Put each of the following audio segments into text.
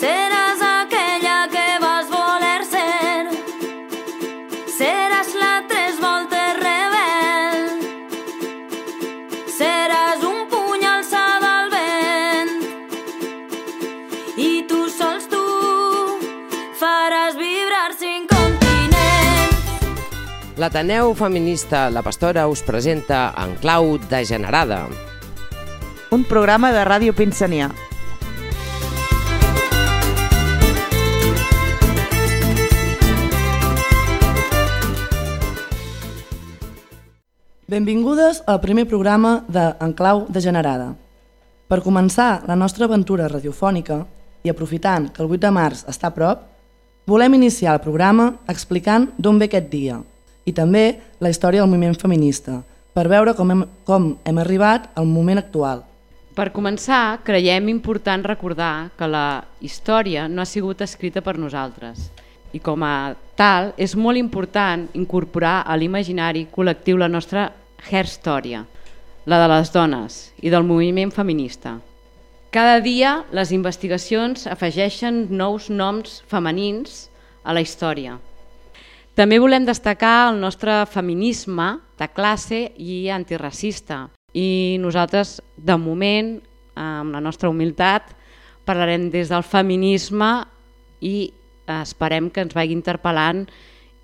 Serás aquella que vas voler ser. Seràs la tres voltes rebel. Seràs un puny alçat al vent. I tu sols tu faràs vibrar cinc continents. L'Ateneu Feminista La Pastora us presenta En clau degenerada. un programa de Ràdio Pinsania. Benvingudes al primer programa de Enclau Degenerada. Per començar la nostra aventura radiofònica i aprofitant que el 8 de març està a prop, volem iniciar el programa explicant d'on ve aquest dia i també la història del moviment feminista, per veure com hem, com hem arribat al moment actual. Per començar, creiem important recordar que la història no ha sigut escrita per nosaltres i com a tal és molt important incorporar a l'imaginari col·lectiu la nostra herstòria, la de les dones i del moviment feminista. Cada dia les investigacions afegeixen nous noms femenins a la història. També volem destacar el nostre feminisme de classe i antiracista i nosaltres, de moment, amb la nostra humilitat, parlarem des del feminisme i esperem que ens vagi interpel·lant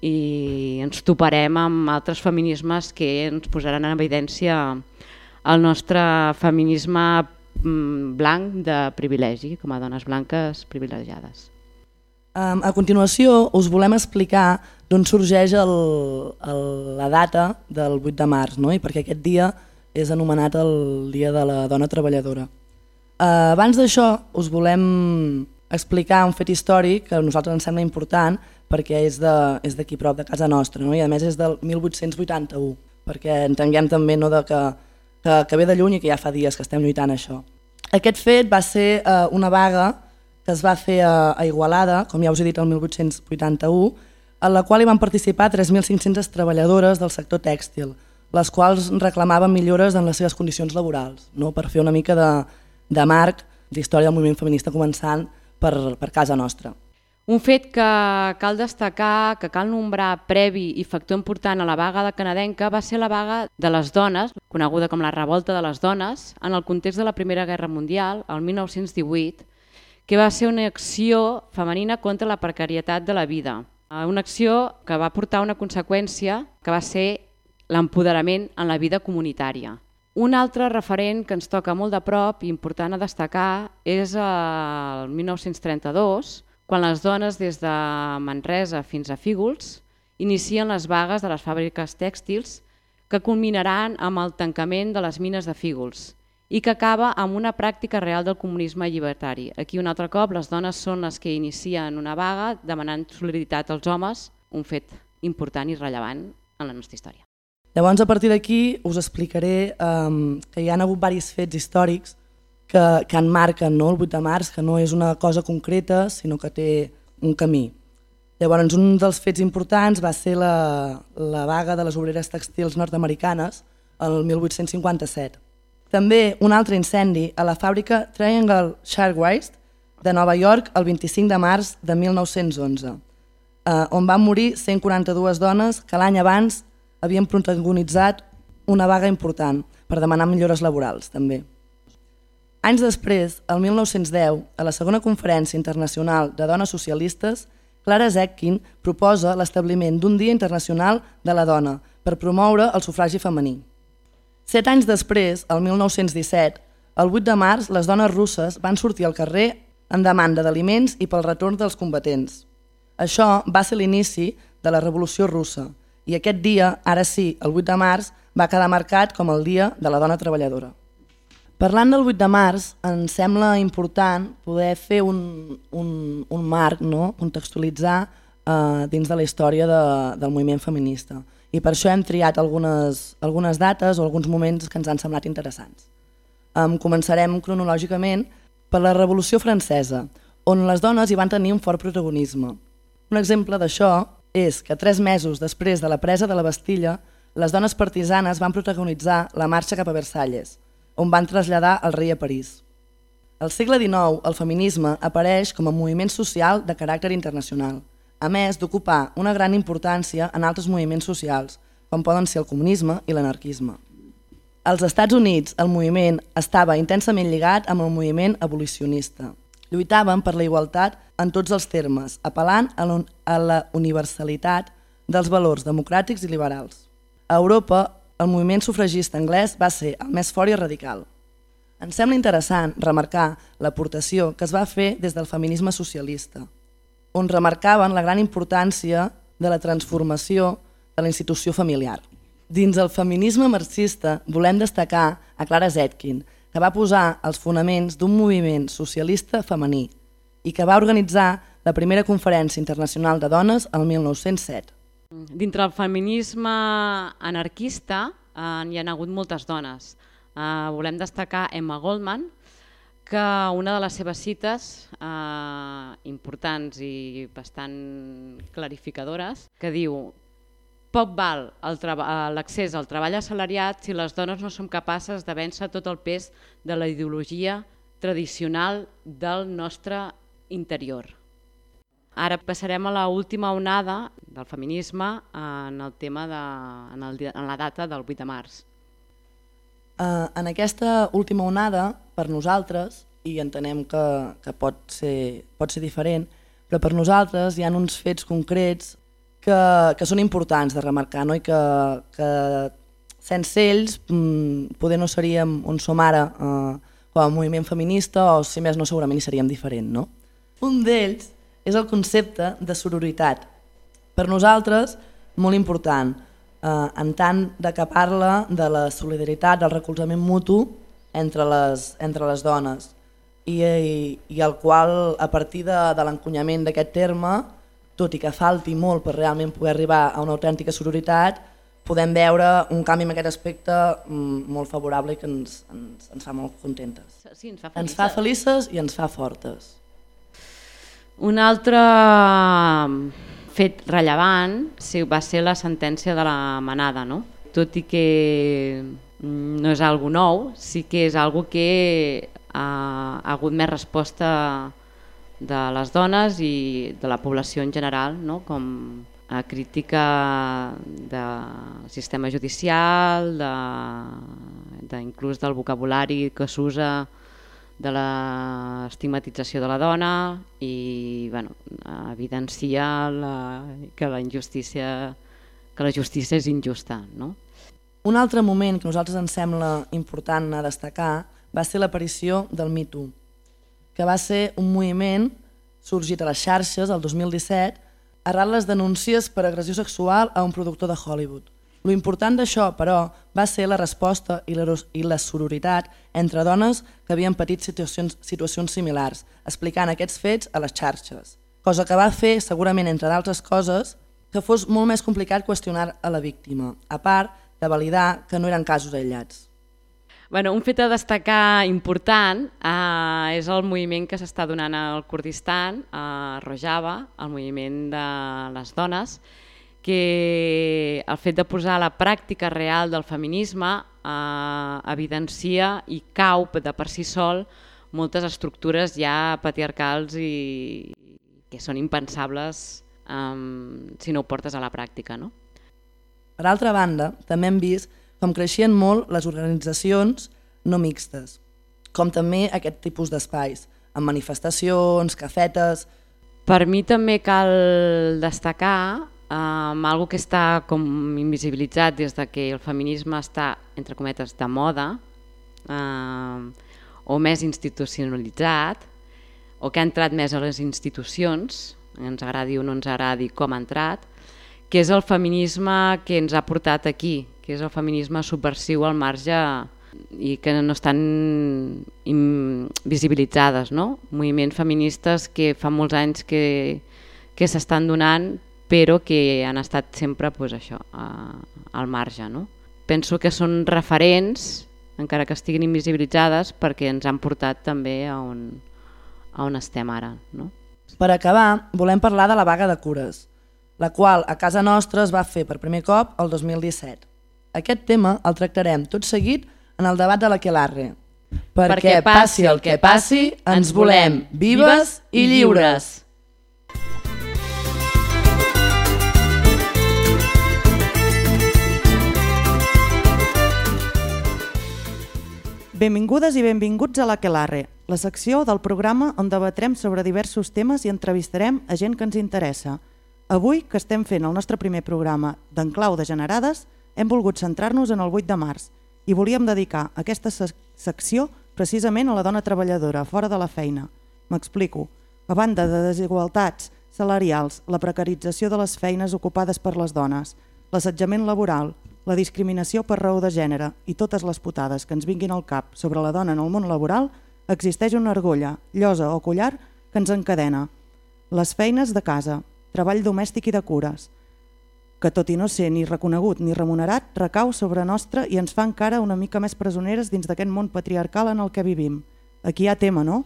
i ens toparem amb altres feminismes que ens posaran en evidència el nostre feminisme mm, blanc de privilegi, com a dones blanques privilegiades. A continuació us volem explicar d'on sorgeix el, el, la data del 8 de març no? i perquè aquest dia és anomenat el Dia de la Dona Treballadora. Uh, abans d'això us volem explicar un fet històric que a nosaltres ens sembla important perquè és d'aquí prop de casa nostra no? i a més és del 1881 perquè entenguem també no, de que, que, que ve de lluny i que ja fa dies que estem lluitant això. Aquest fet va ser uh, una vaga que es va fer a, a Igualada, com ja us he dit, el 1881, en la qual hi van participar 3.500 treballadores del sector tèxtil, les quals reclamaven millores en les seves condicions laborals, no? per fer una mica de, de marc d'història del moviment feminista començant per, per casa nostra. Un fet que cal destacar, que cal nombrar previ i factor important a la vaga de canadenca va ser la vaga de les dones, coneguda com la revolta de les dones, en el context de la Primera Guerra Mundial, el 1918, que va ser una acció femenina contra la precarietat de la vida. Una acció que va portar una conseqüència que va ser l'empoderament en la vida comunitària. Un altre referent que ens toca molt de prop i important a destacar és el 1932, quan les dones des de Manresa fins a Fígols inicien les vagues de les fàbriques tèxtils que culminaran amb el tancament de les mines de Fígols i que acaba amb una pràctica real del comunisme llibertari. Aquí un altre cop les dones són les que inicien una vaga demanant solidaritat als homes, un fet important i rellevant en la nostra història. Llavors, a partir d'aquí, us explicaré um, que hi ha hagut diversos fets històrics que, que enmarquen no, el 8 de març, que no és una cosa concreta, sinó que té un camí. Llavors, un dels fets importants va ser la, la vaga de les obreres textils nord-americanes el 1857. També un altre incendi a la fàbrica Triangle Shirtwaist de Nova York el 25 de març de 1911, eh, on van morir 142 dones que l'any abans havien protagonitzat una vaga important per demanar millores laborals, també. Anys després, el 1910, a la segona conferència internacional de dones socialistes, Clara Zetkin proposa l'establiment d'un Dia Internacional de la Dona per promoure el sufragi femení. Set anys després, el 1917, el 8 de març, les dones russes van sortir al carrer en demanda d'aliments i pel retorn dels combatents. Això va ser l'inici de la Revolució Russa i aquest dia, ara sí, el 8 de març, va quedar marcat com el Dia de la Dona Treballadora. Parlant del 8 de març, ens sembla important poder fer un, un, un marc, no? contextualitzar eh, dins de la història de, del moviment feminista. I per això hem triat algunes, algunes dates o alguns moments que ens han semblat interessants. Um, començarem cronològicament per la Revolució Francesa, on les dones hi van tenir un fort protagonisme. Un exemple d'això és que tres mesos després de la presa de la Bastilla, les dones partisanes van protagonitzar la marxa cap a Versalles, on van traslladar el rei a París. Al segle XIX, el feminisme apareix com a moviment social de caràcter internacional, a més d'ocupar una gran importància en altres moviments socials, com poden ser el comunisme i l'anarquisme. Als Estats Units, el moviment estava intensament lligat amb el moviment abolicionista. Lluitaven per la igualtat en tots els termes, apel·lant a a la universalitat dels valors democràtics i liberals. A Europa, el moviment sufragista anglès va ser el més fort i radical. Ens sembla interessant remarcar l'aportació que es va fer des del feminisme socialista, on remarcaven la gran importància de la transformació de la institució familiar. Dins el feminisme marxista volem destacar a Clara Zetkin, que va posar els fonaments d'un moviment socialista femení i que va organitzar la primera conferència internacional de dones el 1907. Dintre el feminisme anarquista eh, hi ha hagut moltes dones. Eh, volem destacar Emma Goldman, que una de les seves cites eh, importants i bastant clarificadores, que diu poc val l'accés al treball assalariat si les dones no som capaces de vèncer tot el pes de la ideologia tradicional del nostre interior. Ara passarem a la última onada del feminisme en el tema de, en, el, en la data del 8 de març. Uh, en aquesta última onada, per nosaltres, i entenem que, que pot, ser, pot ser diferent, però per nosaltres hi ha uns fets concrets que, que són importants de remarcar no? i que, que sense ells mm, poder no seríem on som ara eh, com a moviment feminista o si més no segurament hi seríem diferent. No? Un d'ells és el concepte de sororitat. Per nosaltres, molt important, eh, en tant de que parla de la solidaritat, del recolzament mutu entre les, entre les dones i, i, i el qual a partir de, de l'encunyament d'aquest terme, tot i que falti molt per realment poder arribar a una autèntica sororitat, podem veure un canvi en aquest aspecte mm, molt favorable i que ens, ens, ens fa molt contentes. Sí, ens fa felices. Ens fa felices i ens fa fortes. Un altre fet rellevant sí, va ser la sentència de la manada, no? tot i que mm, no és algo nou, sí que és algo que ha, ha hagut més resposta de les dones i de la població en general, no? com a crítica del sistema judicial, de, de inclús del vocabulari que s'usa de l'estigmatització de la dona i bueno, evidencia la, que la injustícia que la justícia és injusta. No? Un altre moment que nosaltres ens sembla important a destacar va ser l'aparició del Me Too, que va ser un moviment sorgit a les xarxes el 2017 arran les denúncies per agressió sexual a un productor de Hollywood. Lo important d'això, però, va ser la resposta i la, i la sororitat entre dones que havien patit situacions, situacions similars, explicant aquests fets a les xarxes, cosa que va fer, segurament, entre d'altres coses, que fos molt més complicat qüestionar a la víctima, a part de validar que no eren casos aïllats. Bueno, un fet a destacar important eh, és el moviment que s'està donant al Kurdistan, a Rojava, el moviment de les dones, que el fet de posar la pràctica real del feminisme eh, evidencia i cau de per si sol moltes estructures ja patriarcals i que són impensables um, si no ho portes a la pràctica. No? Per altra banda, també hem vist com creixien molt les organitzacions no mixtes, com també aquest tipus d'espais, amb manifestacions, cafetes... Per mi també cal destacar um, algo que està com invisibilitzat des de que el feminisme està, entre cometes, de moda um, o més institucionalitzat o que ha entrat més a les institucions, ens agradi o no ens agradi com ha entrat, que és el feminisme que ens ha portat aquí, que és el feminisme subversiu al marge i que no estan visibilitzades, no? Moviments feministes que fa molts anys que, que s'estan donant però que han estat sempre pues, això, a, al marge. No? Penso que són referents, encara que estiguin invisibilitzades, perquè ens han portat també a on, a on estem ara. No? Per acabar, volem parlar de la vaga de cures, la qual a casa nostra es va fer per primer cop el 2017. Aquest tema el tractarem tot seguit en el debat de la Quelarre. Perquè passi el que passi, ens volem vives i lliures. Benvingudes i benvinguts a l'Aquelarre, la secció del programa on debatrem sobre diversos temes i entrevistarem a gent que ens interessa. Avui, que estem fent el nostre primer programa d'en clau de generades, hem volgut centrar-nos en el 8 de març i volíem dedicar aquesta sec secció precisament a la dona treballadora, fora de la feina. M'explico. A banda de desigualtats salarials, la precarització de les feines ocupades per les dones, l'assetjament laboral, la discriminació per raó de gènere i totes les putades que ens vinguin al cap sobre la dona en el món laboral, existeix una argolla, llosa o collar que ens encadena. Les feines de casa, treball domèstic i de cures, que tot i no ser ni reconegut ni remunerat, recau sobre nostra i ens fa encara una mica més presoneres dins d'aquest món patriarcal en el que vivim. Aquí hi ha tema, no?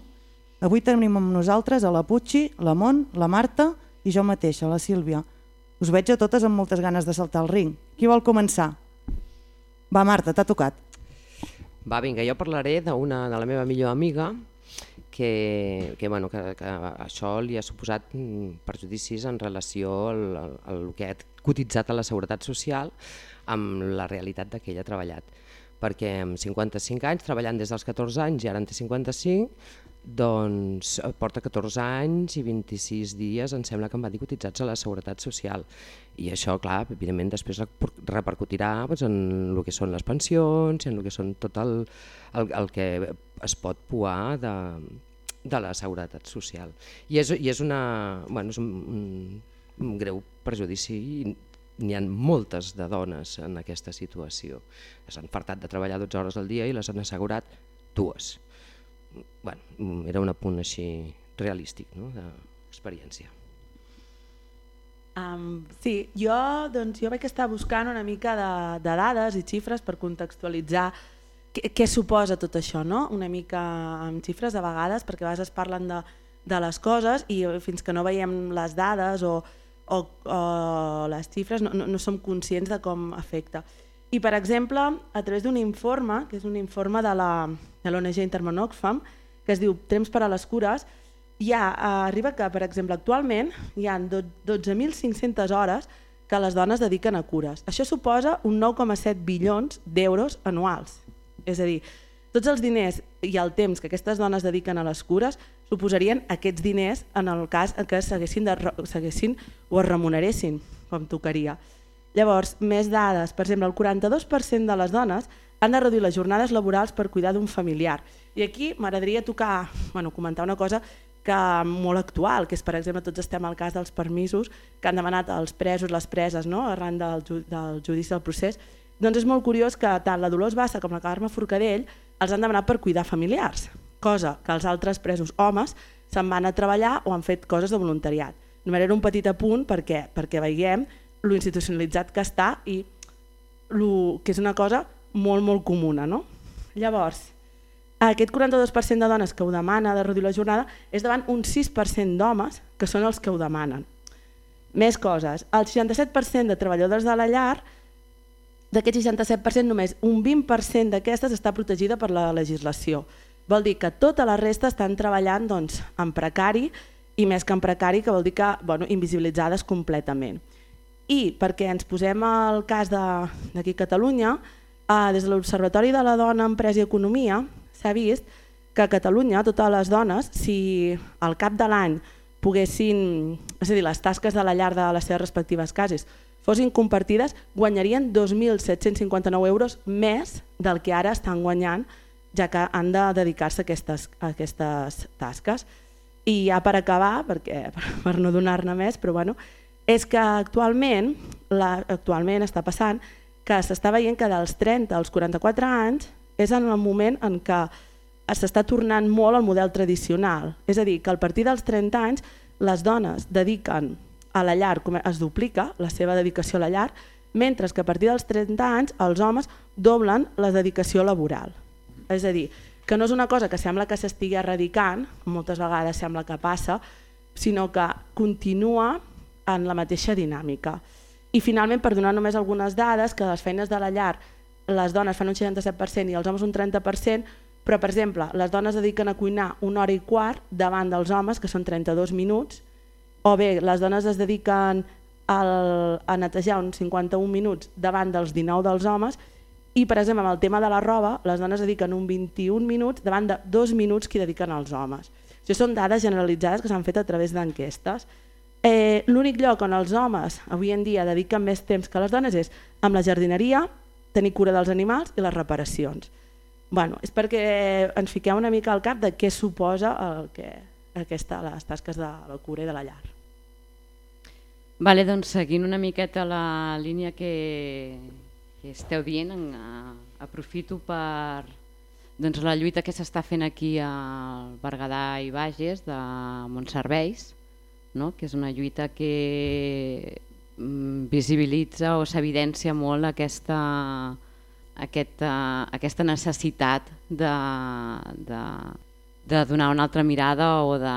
Avui tenim amb nosaltres a la Pucci, la Mont, la Marta i jo mateixa, la Sílvia. Us veig a totes amb moltes ganes de saltar al ring. Qui vol començar? Va, Marta, t'ha tocat. Va, vinga, jo parlaré d'una de la meva millor amiga que, que, bueno, que, que això li ha suposat mm, perjudicis en relació al, al, al que ha cotitzat a la Seguretat Social amb la realitat que ella ha treballat. Perquè amb 55 anys, treballant des dels 14 anys i ara en té 55, doncs eh, porta 14 anys i 26 dies, em sembla que em va dir cotitzats a la Seguretat Social. I això, clar, evidentment després repercutirà doncs, en el que són les pensions, en el que són tot el, el, el que es pot poar de, de la Seguretat Social. I és, i és, una, bueno, és un, un, un greu perjudici i n'hi ha moltes de dones en aquesta situació. S'han fartat de treballar 12 hores al dia i les han assegurat dues bueno, era un apunt així realístic no? d'experiència. Um, sí, jo, doncs, jo vaig estar buscant una mica de, de dades i xifres per contextualitzar què, què suposa tot això, no? una mica amb xifres a vegades, perquè a vegades es parlen de, de les coses i fins que no veiem les dades o, o, o les xifres no, no, no som conscients de com afecta. I per exemple, a través d'un informe, que és un informe de l'ONG Intermón Oxfam, que es diu Temps per a les cures, ja arriba que, per exemple, actualment hi ha 12.500 hores que les dones dediquen a cures. Això suposa un 9,7 bilions d'euros anuals. És a dir, tots els diners i el temps que aquestes dones dediquen a les cures suposarien aquests diners en el cas que s'haguessin o es remuneressin, com tocaria. Llavors, més dades. Per exemple, el 42% de les dones han de reduir les jornades laborals per cuidar d'un familiar. I aquí m'agradaria tocar, bueno, comentar una cosa que molt actual, que és, per exemple, tots estem al cas dels permisos que han demanat els presos, les preses, no? arran del, del judici del procés, doncs és molt curiós que tant la Dolors Bassa com la Carme Forcadell els han demanat per cuidar familiars, cosa que els altres presos homes se'n van a treballar o han fet coses de voluntariat. Només era un petit apunt perquè, perquè veiem lo institucionalitzat que està i lo, que és una cosa molt, molt comuna. No? Llavors, aquest 42% de dones que ho demana de reduir la jornada és davant un 6% d'homes que són els que ho demanen. Més coses, el 67% de treballadors de la llar, d'aquest 67% només un 20% d'aquestes està protegida per la legislació. Vol dir que tota la resta estan treballant doncs, en precari i més que en precari, que vol dir que bueno, invisibilitzades completament. I perquè ens posem al cas d'aquí a Catalunya, eh, des de l'Observatori de la Dona, Empresa i Economia s'ha vist que a Catalunya totes les dones, si al cap de l'any poguessin, és a dir, les tasques de la llar de les seves respectives cases fossin compartides, guanyarien 2.759 euros més del que ara estan guanyant, ja que han de dedicar-se a aquestes, a aquestes tasques. I ja per acabar, perquè, per no donar-ne més, però bueno, és que actualment, la, actualment està passant que s'està veient que dels 30 als 44 anys és en el moment en què s'està tornant molt al model tradicional. És a dir, que a partir dels 30 anys les dones dediquen a la llar, es duplica la seva dedicació a la llar, mentre que a partir dels 30 anys els homes doblen la dedicació laboral. És a dir, que no és una cosa que sembla que s'estigui erradicant, moltes vegades sembla que passa, sinó que continua en la mateixa dinàmica. I finalment, per donar només algunes dades, que les feines de la llar les dones fan un 67% i els homes un 30%, Però, per exemple, les dones dediquen a cuinar una hora i quart davant dels homes, que són 32 minuts, o bé les dones es dediquen al, a netejar uns 51 minuts davant dels 19 dels homes i, per exemple, amb el tema de la roba, les dones dediquen un 21 minuts davant de dos minuts que dediquen als homes. Això són dades generalitzades que s'han fet a través d'enquestes. Eh, L'únic lloc on els homes avui en dia dediquen més temps que les dones és amb la jardineria, tenir cura dels animals i les reparacions. Bueno, és perquè ens fiqueu una mica al cap de què suposa el que, aquesta, les tasques de la cura i de la llar. Vale, doncs seguint una miqueta la línia que, que esteu dient, en, aprofito per doncs, la lluita que s'està fent aquí al Berguedà i Bages de Montserveis, no? que és una lluita que mm, visibilitza o s'evidència molt aquesta, aquesta, aquesta necessitat de, de, de donar una altra mirada o de,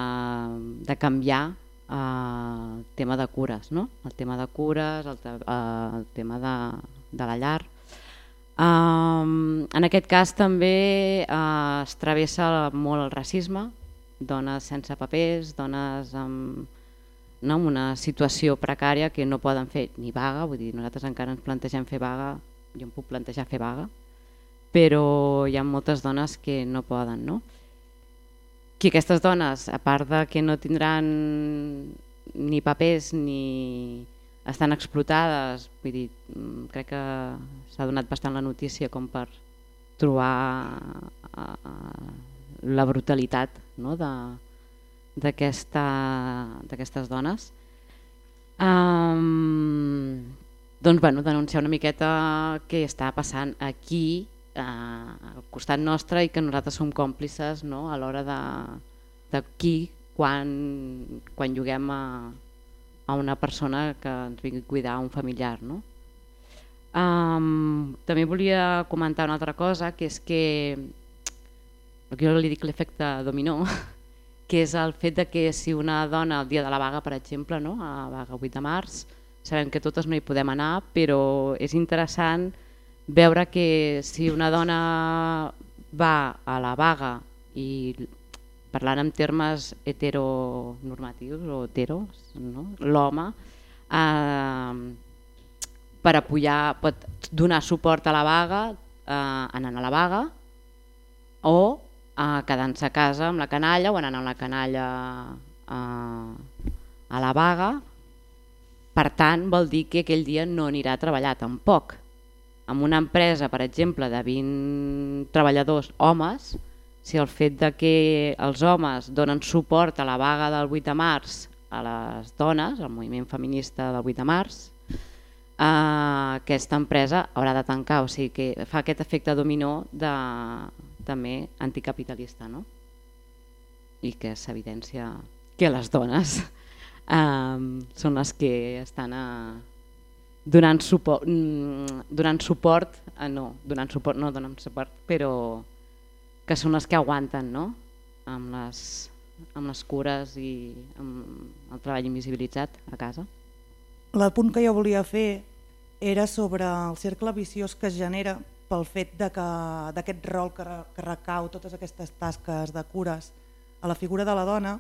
de canviar eh, el tema de cures, no? el tema de cures, el, eh, el tema de, de la llar. Um, en aquest cas també uh, es travessa molt el racisme, dones sense papers, dones amb, no, amb una situació precària que no poden fer ni vaga, vull dir, nosaltres encara ens plantegem fer vaga, jo em puc plantejar fer vaga, però hi ha moltes dones que no poden. No? Que aquestes dones, a part de que no tindran ni papers ni estan explotades, vull dir, mm, crec que s'ha donat bastant la notícia com per trobar uh, la brutalitat no? D'aquestes dones. Um, doncs bueno, denunciar una miqueta què està passant aquí uh, al costat nostre i que nosaltres som còmplices no? a l'hora de, de qui quan, quan juguem a, a una persona que ens vingui a cuidar, un familiar. No? Um, també volia comentar una altra cosa, que és que jo li dic l'efecte dominó, que és el fet de que si una dona el dia de la vaga, per exemple, no? a vaga 8 de març, sabem que totes no hi podem anar, però és interessant veure que si una dona va a la vaga i parlant en termes heteronormatius o heteros, no? l'home eh, per apoyar, pot donar suport a la vaga eh, anant a la vaga o eh, quedant-se a casa amb la canalla o anant amb la canalla eh, a la vaga. Per tant, vol dir que aquell dia no anirà a treballar tampoc. Amb una empresa, per exemple, de 20 treballadors homes, si el fet de que els homes donen suport a la vaga del 8 de març a les dones, al moviment feminista del 8 de març, eh, aquesta empresa haurà de tancar, o sigui que fa aquest efecte dominó de, també anticapitalista no? i que s'evidència que les dones eh, són les que estan a, donant suport, mm, donant suport, eh, no, donant suport, no donen suport, però que són les que aguanten no? amb, les, amb les cures i amb el treball invisibilitzat a casa. L'apunt que jo volia fer era sobre el cercle viciós que es genera pel fet d'aquest rol que, que recau totes aquestes tasques de cures a la figura de la dona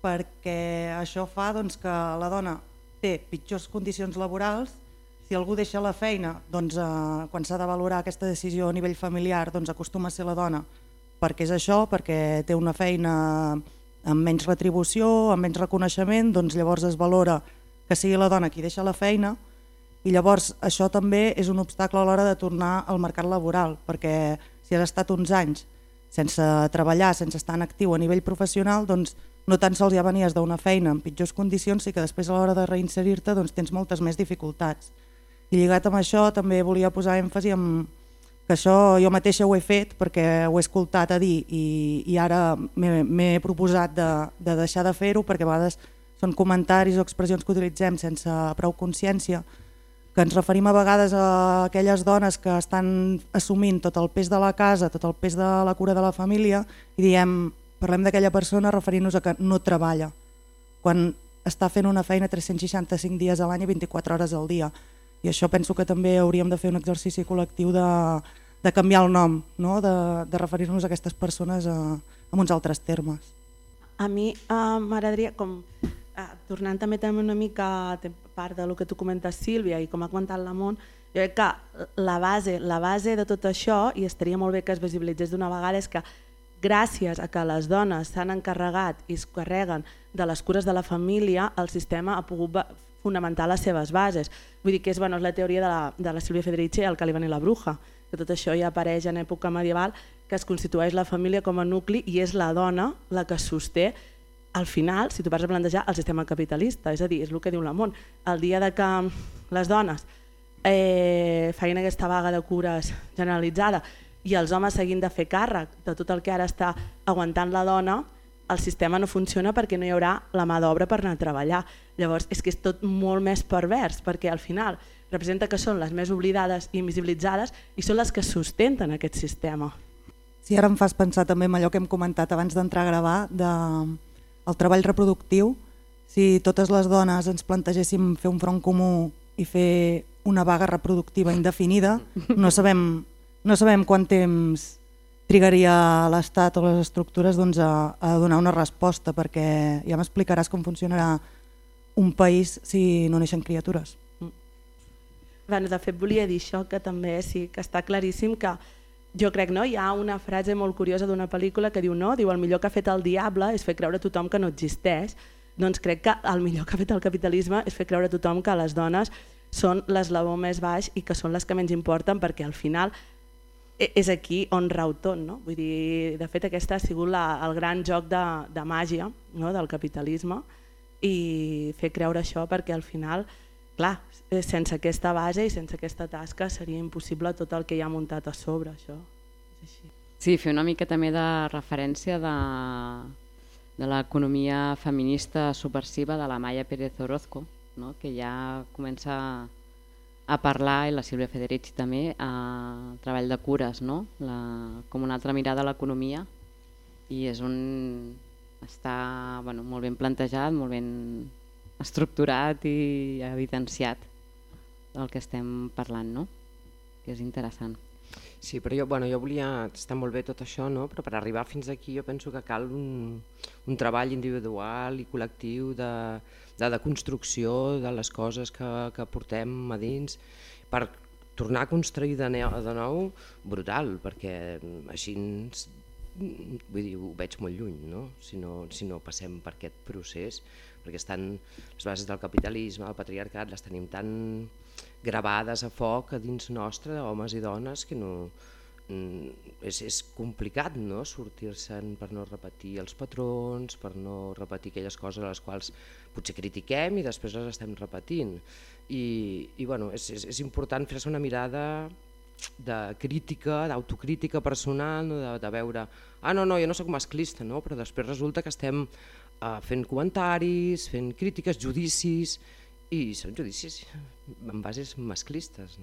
perquè això fa doncs, que la dona té pitjors condicions laborals. Si algú deixa la feina, doncs, eh, quan s'ha de valorar aquesta decisió a nivell familiar, doncs acostuma a ser la dona, perquè és això, perquè té una feina amb menys retribució, amb menys reconeixement, doncs llavors es valora que sigui la dona qui deixa la feina i llavors això també és un obstacle a l'hora de tornar al mercat laboral, perquè si has estat uns anys sense treballar, sense estar en actiu a nivell professional, doncs no tan sols ja venies d'una feina en pitjors condicions, i que després a l'hora de reinserir-te doncs, tens moltes més dificultats. I lligat amb això també volia posar èmfasi en que això jo mateixa ho he fet perquè ho he escoltat a dir i, i ara m'he proposat de, de deixar de fer-ho perquè a vegades són comentaris o expressions que utilitzem sense prou consciència que ens referim a vegades a aquelles dones que estan assumint tot el pes de la casa, tot el pes de la cura de la família i diem, parlem d'aquella persona referint-nos a que no treballa quan està fent una feina 365 dies a l'any i 24 hores al dia i això penso que també hauríem de fer un exercici col·lectiu de, de canviar el nom, no? de, de referir-nos a aquestes persones a, amb uns altres termes. A mi uh, m'agradaria, com uh, tornant també també una mica a part del que tu comentes Sílvia i com ha comentat la Mont, jo crec que la base, la base de tot això, i estaria molt bé que es visibilitzés d'una vegada, és que gràcies a que les dones s'han encarregat i es carreguen de les cures de la família, el sistema ha pogut fonamentar les seves bases. Vull dir que és, bueno, és la teoria de la, de la Silvia Federici, el Caliban i la Bruja, que tot això ja apareix en època medieval, que es constitueix la família com a nucli i és la dona la que sosté al final, si tu vas a plantejar, el sistema capitalista, és a dir, és el que diu la món. El dia de que les dones eh, feien aquesta vaga de cures generalitzada i els homes seguint de fer càrrec de tot el que ara està aguantant la dona, el sistema no funciona perquè no hi haurà la mà d'obra per anar a treballar. Llavors és que és tot molt més pervers perquè al final representa que són les més oblidades i invisibilitzades i són les que sustenten aquest sistema. Sí, ara em fas pensar també en allò que hem comentat abans d'entrar a gravar, de, el treball reproductiu. Si totes les dones ens plantegéssim fer un front comú i fer una vaga reproductiva indefinida, no sabem, no sabem quant temps trigaria l'Estat o les estructures doncs, a, a donar una resposta, perquè ja m'explicaràs com funcionarà un país si no neixen criatures. Bueno, de fet, volia dir això, que també sí que està claríssim que jo crec, no? Hi ha una frase molt curiosa d'una pel·lícula que diu, no, diu, el millor que ha fet el diable és fer creure a tothom que no existeix. Doncs crec que el millor que ha fet el capitalisme és fer creure a tothom que les dones són l'eslabó més baix i que són les que menys importen perquè al final e, és aquí on rau tot. No? Vull dir, de fet, aquest ha sigut la, el gran joc de, de màgia no? del capitalisme i fer creure això perquè al final, clar, eh, sense aquesta base i sense aquesta tasca seria impossible tot el que hi ha muntat a sobre. Això. És així. Sí, fer una mica també de referència de, de l'economia feminista subversiva de la Maya Pérez Orozco, no? que ja comença a parlar, i la Sílvia Federici també, a treball de cures, no? la, com una altra mirada a l'economia, i és un, està bueno, molt ben plantejat, molt ben estructurat i evidenciat del que estem parlant, no? que és interessant. Sí, però jo, bueno, jo volia, està molt bé tot això, no? però per arribar fins aquí jo penso que cal un, un treball individual i col·lectiu de, de, de construcció de les coses que, que portem a dins per tornar a construir de, nou, de nou brutal, perquè així ens, vull dir, ho veig molt lluny, no? Si, no, si no passem per aquest procés, perquè estan les bases del capitalisme, el patriarcat, les tenim tan gravades a foc a dins nostre, homes i dones, que no, mm, és, és complicat no? sortir-se'n per no repetir els patrons, per no repetir aquelles coses a les quals potser critiquem i després les estem repetint. I, i bueno, és, és, és important fer-se una mirada de crítica, d'autocrítica personal, no? de, de veure, ah no, no, jo no sóc masclista, no? però després resulta que estem uh, fent comentaris, fent crítiques, judicis, i són judicis en bases masclistes.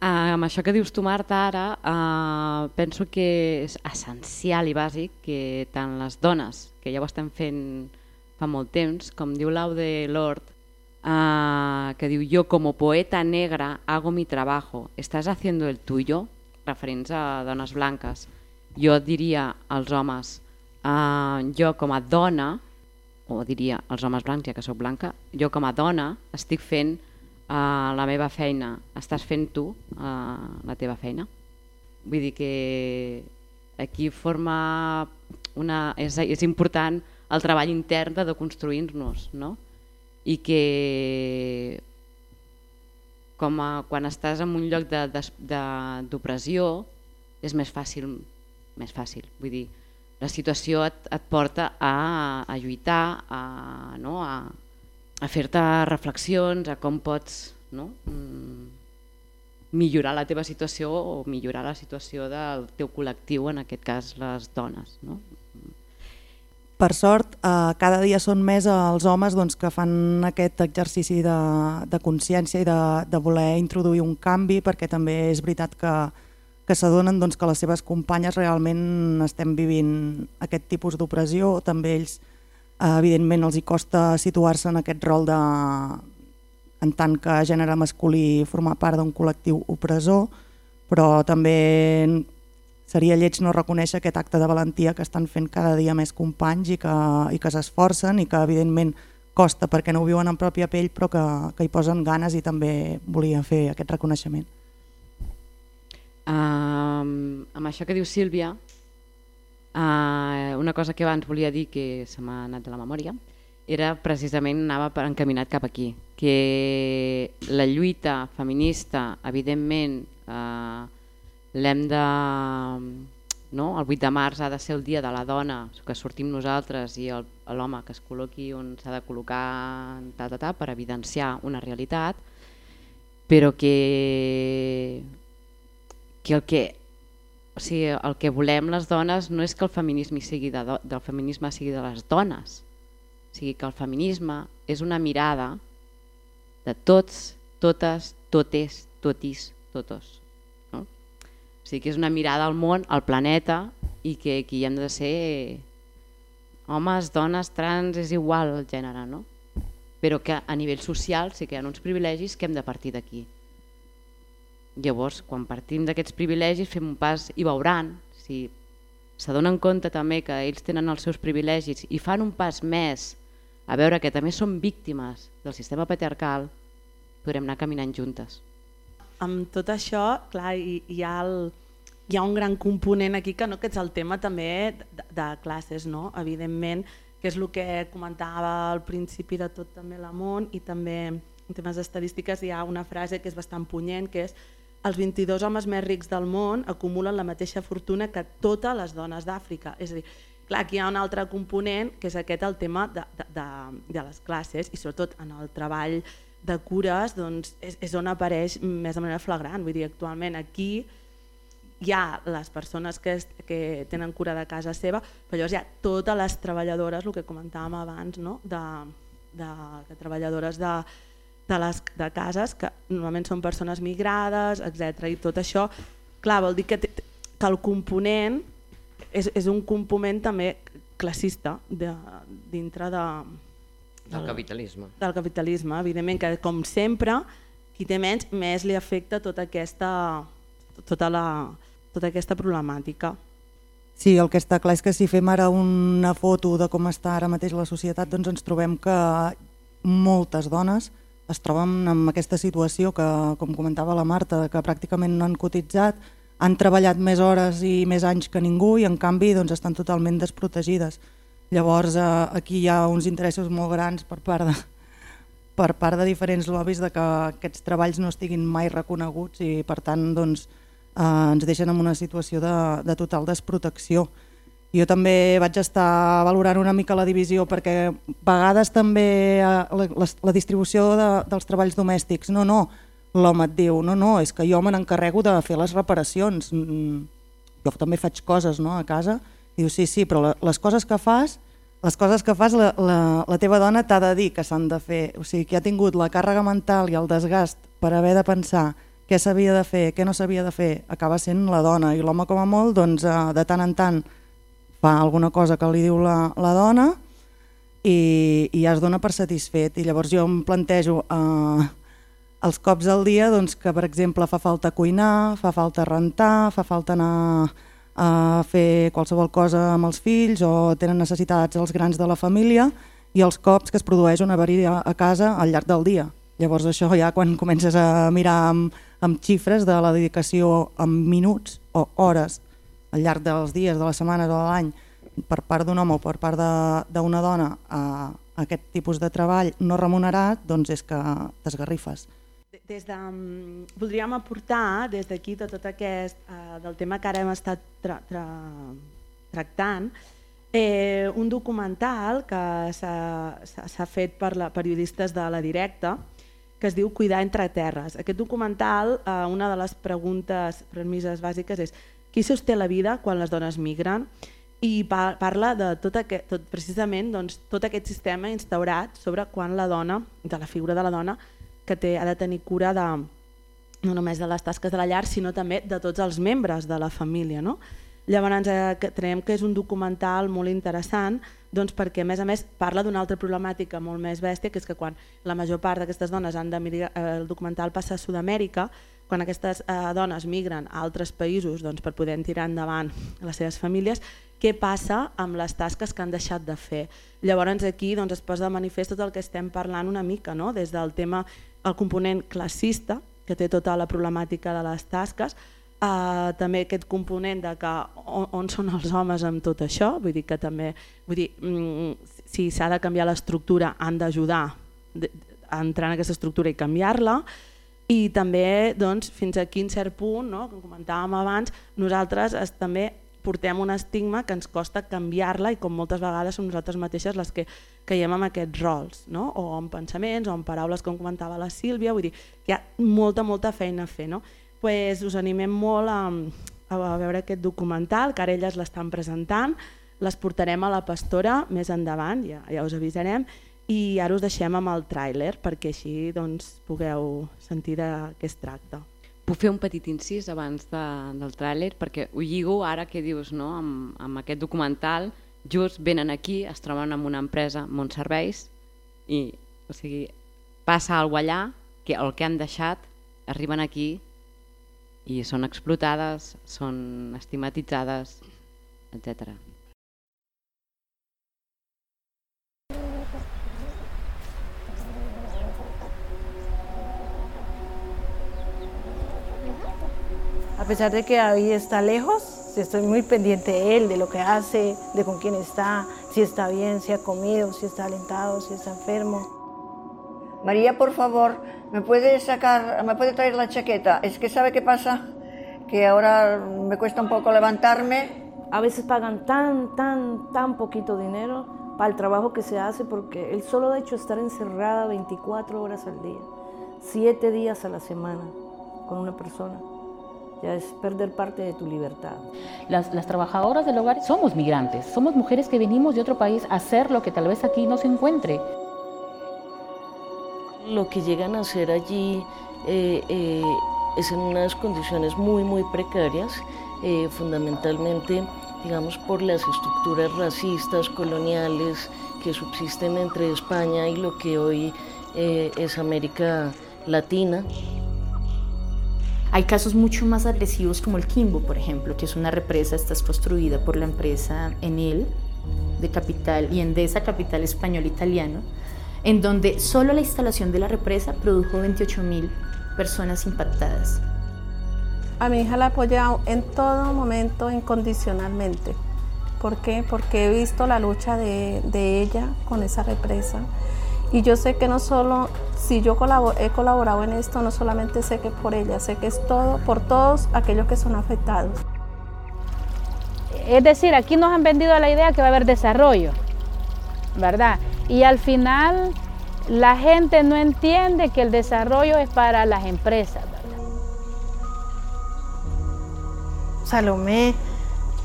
Uh, amb això que dius tu, Marta, ara, uh, penso que és essencial i bàsic que tant les dones, que ja ho estem fent fa molt temps, com diu l'Aude Lord, uh, que diu jo com poeta negra hago mi trabajo, estàs haciendo el tuyo, referents a dones blanques. Jo diria als homes, uh, jo com a dona o diria els homes blancs, ja que sóc blanca, jo com a dona estic fent uh, la meva feina, estàs fent tu uh, la teva feina. Vull dir que aquí forma una, és, és important el treball intern de construir-nos, no? i que com a, quan estàs en un lloc d'opressió és més fàcil, més fàcil, vull dir, la situació et, et porta a, a lluitar, a, no? a, a fer-te reflexions, a com pots no? mm, millorar la teva situació o millorar la situació del teu col·lectiu, en aquest cas les dones. No? Per sort, eh, cada dia són més els homes doncs, que fan aquest exercici de, de consciència i de, de voler introduir un canvi, perquè també és veritat que que s'adonen doncs, que les seves companyes realment estem vivint aquest tipus d'opressió, també ells eh, evidentment els hi costa situar-se en aquest rol de, en tant que gènere masculí formar part d'un col·lectiu opressor, però també seria lleig no reconèixer aquest acte de valentia que estan fent cada dia més companys i que, i que s'esforcen i que evidentment costa perquè no ho viuen en pròpia pell però que, que hi posen ganes i també volia fer aquest reconeixement. Um, amb això que diu Sílvia, uh, una cosa que abans volia dir que se m'ha anat de la memòria, era precisament anava per encaminat cap aquí, que la lluita feminista, evidentment, eh, l'hem de... No? El 8 de març ha de ser el dia de la dona, que sortim nosaltres i l'home que es col·loqui on s'ha de col·locar ta, ta, ta, per evidenciar una realitat, però que, que el que o sigui, el que volem les dones no és que el feminisme sigui de, del feminisme sigui de les dones, o sigui que el feminisme és una mirada de tots, totes, totes, totis, totos. No? O sigui que és una mirada al món, al planeta i que aquí hem de ser homes, dones, trans, és igual el gènere, no? però que a nivell social sí que hi ha uns privilegis que hem de partir d'aquí. Llavors, quan partim d'aquests privilegis, fem un pas i veuran, si s'adonen compte també que ells tenen els seus privilegis i fan un pas més a veure que també són víctimes del sistema patriarcal, podrem anar caminant juntes. Amb tot això, clar, hi, hi, ha, el, hi ha un gran component aquí que, no, que és el tema també de, de classes, no? evidentment, que és el que comentava al principi de tot també la Mont i també en temes estadístiques hi ha una frase que és bastant punyent, que és els 22 homes més rics del món acumulen la mateixa fortuna que totes les dones d'Àfrica. És a dir, Clar, aquí hi ha un altre component que és aquest el tema de, de, de, de les classes i sobretot en el treball de cures doncs, és, és on apareix més de manera flagrant. Vull dir, actualment aquí hi ha les persones que, es, que tenen cura de casa seva, però llavors hi ha totes les treballadores, el que comentàvem abans, no? de, de, de treballadores de, de, les, de cases que normalment són persones migrades, etc. I tot això, clar, vol dir que, que el component és, és un component també classista de, dintre de, del, del capitalisme. Del capitalisme, evidentment, que com sempre, qui té menys, més li afecta tota aquesta, tota la, tota aquesta problemàtica. Sí, el que està clar és que si fem ara una foto de com està ara mateix la societat, doncs ens trobem que moltes dones es troben en aquesta situació que, com comentava la Marta, que pràcticament no han cotitzat, han treballat més hores i més anys que ningú i en canvi doncs, estan totalment desprotegides. Llavors eh, aquí hi ha uns interessos molt grans per part de, per part de diferents lobbies de que aquests treballs no estiguin mai reconeguts i per tant doncs, eh, ens deixen en una situació de, de total desprotecció. Jo també vaig estar valorant una mica la divisió perquè a vegades també eh, la, la, la distribució de, dels treballs domèstics, no, no, l'home et diu, no, no, és que jo me n'encarrego de fer les reparacions, mm, jo també faig coses no, a casa, diu, sí, sí, però les coses que fas, les coses que fas la, la, la teva dona t'ha de dir que s'han de fer, o sigui, que ha tingut la càrrega mental i el desgast per haver de pensar què s'havia de fer, què no s'havia de fer, acaba sent la dona, i l'home com a molt, doncs, eh, de tant en tant fa alguna cosa que li diu la, la dona i, i ja es dona per satisfet, i llavors jo em plantejo... Eh, els cops al dia doncs, que per exemple fa falta cuinar, fa falta rentar, fa falta anar a fer qualsevol cosa amb els fills o tenen necessitats els grans de la família i els cops que es produeix una avaria a casa al llarg del dia. Llavors això ja quan comences a mirar amb, amb xifres de la dedicació en minuts o hores al llarg dels dies, de les setmanes o de l'any per part d'un home o per part d'una dona a, aquest tipus de treball no remunerat, doncs és que t'esgarrifes. Des de, um, voldríem aportar des d'aquí de tot aquest, uh, del tema que ara hem estat tra tra tractant, eh, un documental que s'ha fet per la, periodistes de la directa que es diu Cuidar entre terres. Aquest documental, eh, una de les preguntes premisses bàsiques és qui sosté la vida quan les dones migren i pa parla de tot, aquest, tot precisament doncs, tot aquest sistema instaurat sobre quan la dona, de la figura de la dona, que té, ha de tenir cura de, no només de les tasques de la llar, sinó també de tots els membres de la família. No? Llavors eh, creiem que és un documental molt interessant doncs perquè a més a més parla d'una altra problemàtica molt més bèstia, que és que quan la major part d'aquestes dones han de migrar, eh, el documental passa a Sud-amèrica, quan aquestes eh, dones migren a altres països doncs, per poder tirar endavant les seves famílies, què passa amb les tasques que han deixat de fer. Llavors aquí doncs, es posa de manifest tot el que estem parlant una mica, no? des del tema, el component classista, que té tota la problemàtica de les tasques, Uh, també aquest component de que on, on són els homes amb tot això, vull dir que també, vull dir, mm, si s'ha de canviar l'estructura han d'ajudar a entrar en aquesta estructura i canviar-la i també doncs, fins a quin cert punt, no, com comentàvem abans, nosaltres es, també portem un estigma que ens costa canviar-la i com moltes vegades som nosaltres mateixes les que caiem en aquests rols, no? o en pensaments o en paraules com comentava la Sílvia, vull dir que hi ha molta, molta feina a fer. No? pues, us animem molt a, a veure aquest documental, que ara elles l'estan presentant, les portarem a la Pastora més endavant, ja, ja us avisarem, i ara us deixem amb el tràiler perquè així doncs, pugueu sentir de què es tracta. Puc fer un petit incís abans de, del tràiler perquè ho lligo ara que dius no? amb, amb aquest documental, just venen aquí, es troben amb una empresa Montserveis i o sigui, passa alguna allà que el que han deixat arriben aquí i són explotades, són estigmatitzades, etc. A pesar de que ahí está lejos, estoy muy pendiente de él, de lo que hace, de con quién está, si está bien, si ha comido, si está alentado, si está enfermo. María, por favor, ¿Me puede sacar, me puede traer la chaqueta? Es que sabe qué pasa, que ahora me cuesta un poco levantarme. A veces pagan tan, tan, tan poquito dinero para el trabajo que se hace porque el solo hecho de estar encerrada 24 horas al día, 7 días a la semana con una persona, ya es perder parte de tu libertad. Las, las, trabajadoras del hogar somos migrantes, somos mujeres que venimos de otro país a hacer lo que tal vez aquí no se encuentre lo que llegan a hacer allí eh, eh, es en unas condiciones muy, muy precarias, eh, fundamentalmente, digamos, por las estructuras racistas, coloniales que subsisten entre España y lo que hoy es América Latina. Hay casos mucho más agresivos como el Kimbo, por ejemplo, que es una represa, esta es construida por la empresa Enel de capital y Endesa capital español italiano, en donde solo la instalación de la represa produjo 28.000 personas impactadas. A mi hija la he apoyado en todo momento incondicionalmente. ¿Por qué? Porque he visto la lucha de, de ella con esa represa. Y yo sé que no solo, si yo he colaborado en esto, no solamente sé que es por ella, sé que es todo, por todos aquellos que son afectados. Es decir, aquí nos han vendido la idea que va a haber desarrollo, ¿verdad? Y al final la gente no entiende que el desarrollo es para las empresas. Salomé,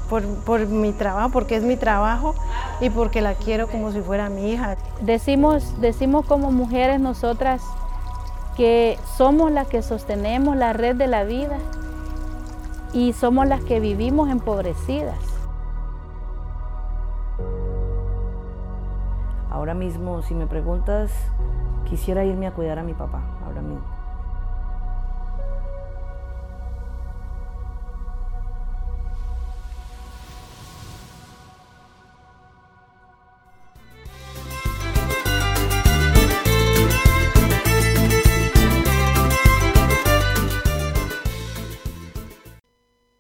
por, por, mi trabajo, porque es mi trabajo y porque la quiero como si fuera mi hija. Decimos, decimos como mujeres nosotras que somos las que sostenemos la red de la vida y somos las que vivimos empobrecidas. Ahora mismo, si me preguntas, quisiera irme a cuidar a mi papá, ahora mismo.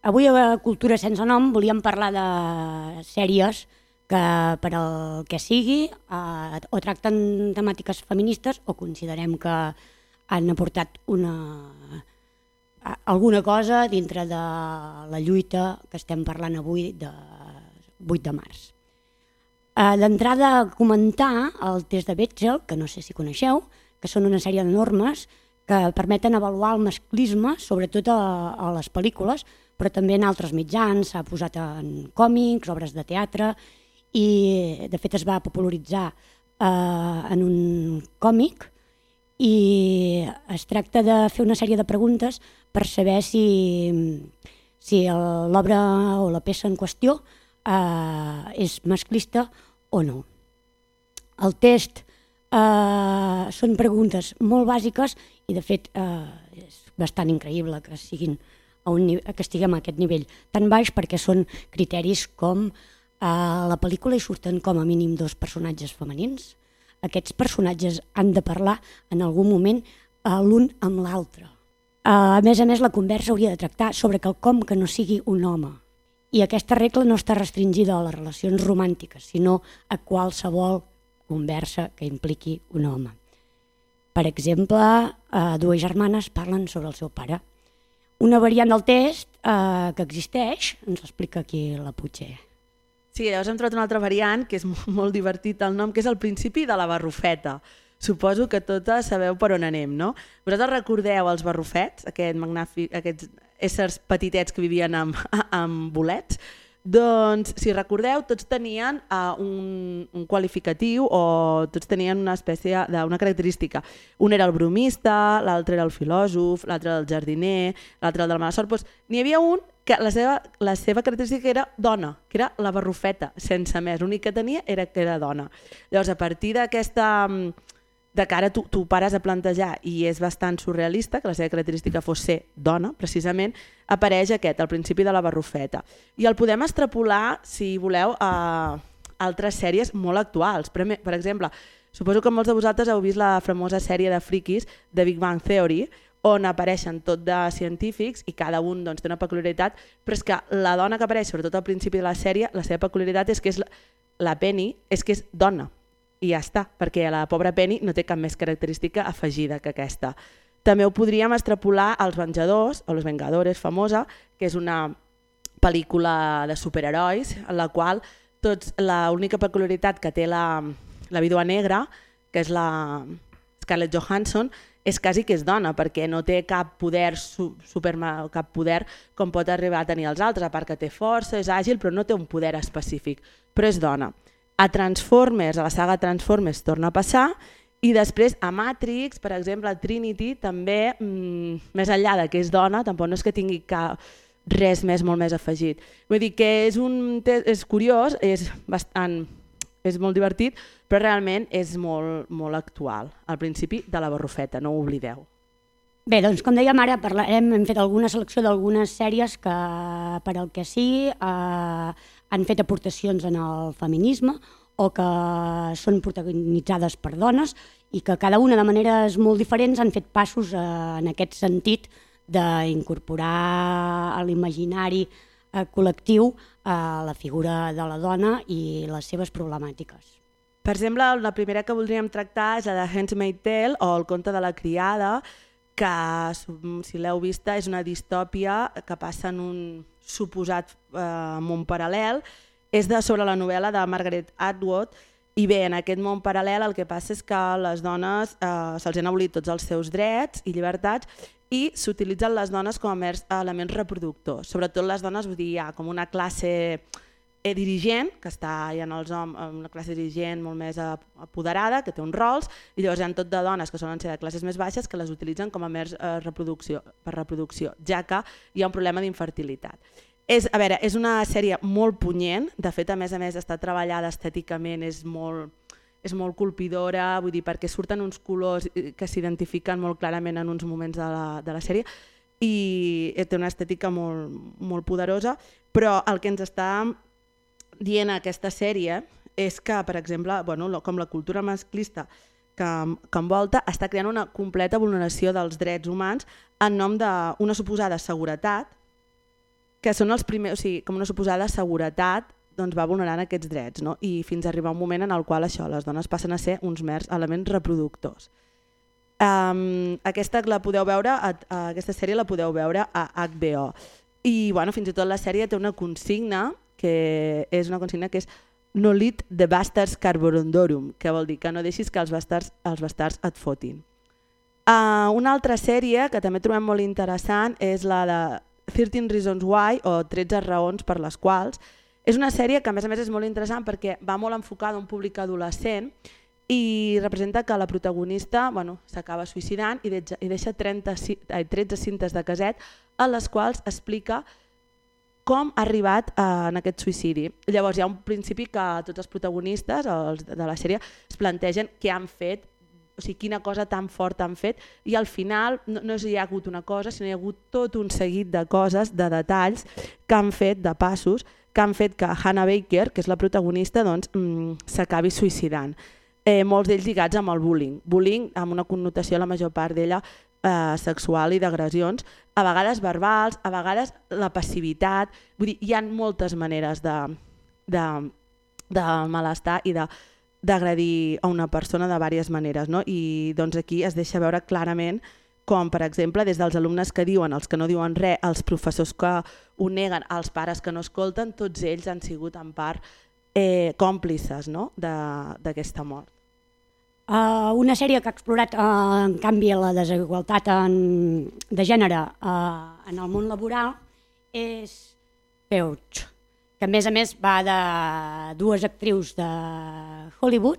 Avui a Cultura Sense Nom volíem parlar de sèries que per al que sigui eh, o tracten temàtiques feministes o considerem que han aportat una, alguna cosa dintre de la lluita que estem parlant avui de 8 de març. Eh, D'entrada, comentar el test de Betzel, que no sé si coneixeu, que són una sèrie de normes que permeten avaluar el masclisme, sobretot a, a les pel·lícules, però també en altres mitjans, s'ha posat en còmics, obres de teatre, i de fet es va popularitzar eh, en un còmic i es tracta de fer una sèrie de preguntes per saber si, si l'obra o la peça en qüestió eh, és masclista o no. El test eh, són preguntes molt bàsiques i de fet eh, és bastant increïble que, siguin a un, ni- que estiguem a aquest nivell tan baix perquè són criteris com a la pel·lícula hi surten com a mínim dos personatges femenins. Aquests personatges han de parlar en algun moment eh, l'un amb l'altre. Eh, A més a més, la conversa hauria de tractar sobre quelcom que no sigui un home. I aquesta regla no està restringida a les relacions romàntiques, sinó a qualsevol conversa que impliqui un home. Per exemple, eh, dues germanes parlen sobre el seu pare. Una variant del test eh, que existeix, ens l'explica aquí la Puigcer. Sí, llavors hem trobat una altra variant, que és molt, molt divertit el nom, que és el principi de la barrufeta. Suposo que totes sabeu per on anem, no? Vosaltres recordeu els barrufets, aquest magnàfic, aquests éssers petitets que vivien amb, amb bolets? Doncs, si recordeu, tots tenien uh, un, un qualificatiu o tots tenien una espècie d'una característica. Un era el bromista, l'altre era el filòsof, l'altre el jardiner, l'altre el de la mala sort. Doncs N'hi havia un que la seva, la seva característica era dona, que era la barrufeta, sense més. L'únic que tenia era que era dona. Llavors, a partir d'aquesta mm, de cara tu, tu pares a plantejar i és bastant surrealista que la seva característica fos ser dona, precisament, apareix aquest, al principi de la barrufeta. I el podem extrapolar, si voleu, a altres sèries molt actuals. Per, per exemple, suposo que molts de vosaltres heu vist la famosa sèrie de friquis de Big Bang Theory, on apareixen tot de científics i cada un doncs, té una peculiaritat, però és que la dona que apareix, sobretot al principi de la sèrie, la seva peculiaritat és que és la, la Penny és que és dona, i ja està, perquè la pobra Penny no té cap més característica afegida que aquesta. També ho podríem extrapolar als Venjadors, o Los Vengadores, famosa, que és una pel·lícula de superherois, en la qual tots l'única peculiaritat que té la, la vídua negra, que és la Scarlett Johansson, és quasi que és dona, perquè no té cap poder, su, super, cap poder com pot arribar a tenir els altres, a part que té força, és àgil, però no té un poder específic, però és dona. A Transformers, a la saga Transformers, torna a passar, i després a Matrix, per exemple, a Trinity, també, mmm, més enllà de que és dona, tampoc no és que tingui cap, res més, molt més afegit. Vull dir que és, un, és curiós, és bastant és molt divertit, però realment és molt, molt actual, al principi de la barrufeta, no ho oblideu. Bé, doncs com dèiem ara, parlarem, hem fet alguna selecció d'algunes sèries que, per al que sí, eh, han fet aportacions en el feminisme o que són protagonitzades per dones i que cada una de maneres molt diferents han fet passos eh, en aquest sentit d'incorporar a l'imaginari eh, col·lectiu eh, la figura de la dona i les seves problemàtiques. Per exemple, la primera que voldríem tractar és la de Handmaid's Tale o el conte de la criada, que si l'heu vista és una distòpia que passa en un suposat eh, món paral·lel, és de, sobre la novel·la de Margaret Atwood, i bé, en aquest món paral·lel el que passa és que les dones eh, se'ls han abolit tots els seus drets i llibertats i s'utilitzen les dones com a mers elements reproductors. Sobretot les dones, vull dir, ha com una classe eh, dirigent, que està hi ha els homes, una classe dirigent molt més apoderada, que té uns rols, i llavors hi ha tot de dones que solen ser de classes més baixes que les utilitzen com a mers eh, reproducció, per reproducció, ja que hi ha un problema d'infertilitat. És, a veure, és una sèrie molt punyent, de fet a més a més està treballada estèticament, és molt, és molt colpidora, vull dir, perquè surten uns colors que s'identifiquen molt clarament en uns moments de la, de la sèrie i té una estètica molt, molt poderosa, però el que ens està dient aquesta sèrie és que, per exemple, bueno, com la cultura masclista que, que envolta està creant una completa vulneració dels drets humans en nom d'una suposada seguretat que són els primers, o sigui, com una suposada seguretat doncs va vulnerant aquests drets no? i fins a arribar un moment en el qual això les dones passen a ser uns mers elements reproductors. Um, aquesta la podeu veure, a, a, aquesta sèrie la podeu veure a HBO i bueno, fins i tot la sèrie té una consigna que és una consigna que és Nolit de bastards carborundorum, que vol dir que no deixis que els bastards, els bastards et fotin. Uh, una altra sèrie que també trobem molt interessant és la de 13 Reasons Why o 13 raons per les quals. És una sèrie que a més a més és molt interessant perquè va molt enfocada a un públic adolescent i representa que la protagonista bueno, s'acaba suïcidant i deixa, i deixa 30, 13 cintes de caset a les quals explica com ha arribat eh, en aquest suïcidi. Llavors hi ha un principi que tots els protagonistes els de la sèrie es plantegen què han fet o sigui, quina cosa tan forta han fet i al final no, no és hi ha hagut una cosa, sinó hi ha hagut tot un seguit de coses, de detalls que han fet, de passos, que han fet que Hannah Baker, que és la protagonista, doncs, mm, s'acabi suïcidant. Eh, molts d'ells lligats amb el bullying. Bullying amb una connotació, la major part d'ella, eh, sexual i d'agressions, a vegades verbals, a vegades la passivitat, vull dir, hi ha moltes maneres de, de, de malestar i de d'agredir a una persona de diverses maneres. No? I doncs aquí es deixa veure clarament com, per exemple, des dels alumnes que diuen, els que no diuen res, els professors que ho neguen, els pares que no escolten, tots ells han sigut en part eh, còmplices no? d'aquesta mort. Uh, una sèrie que ha explorat, uh, en canvi, la desigualtat en, de gènere uh, en el món laboral és Peuch, que a més a més va de dues actrius de Hollywood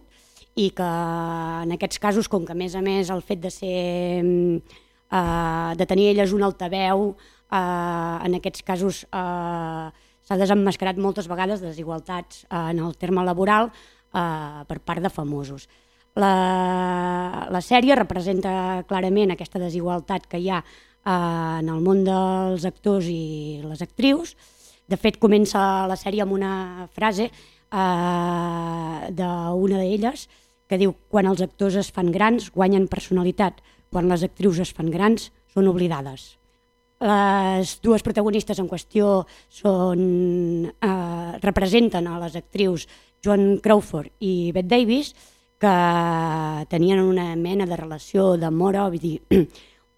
i que en aquests casos, com que a més a més el fet de ser uh, de tenir elles un altaveu, uh, en aquests casos uh, s'ha desemmascarat moltes vegades desigualtats uh, en el terme laboral uh, per part de famosos. La, la sèrie representa clarament aquesta desigualtat que hi ha eh, en el món dels actors i les actrius. De fet, comença la sèrie amb una frase eh, d'una d'elles que diu quan els actors es fan grans guanyen personalitat, quan les actrius es fan grans són oblidades. Les dues protagonistes en qüestió són, eh, representen a les actrius Joan Crawford i Bette Davis, que tenien una mena de relació d'amor, vull dir,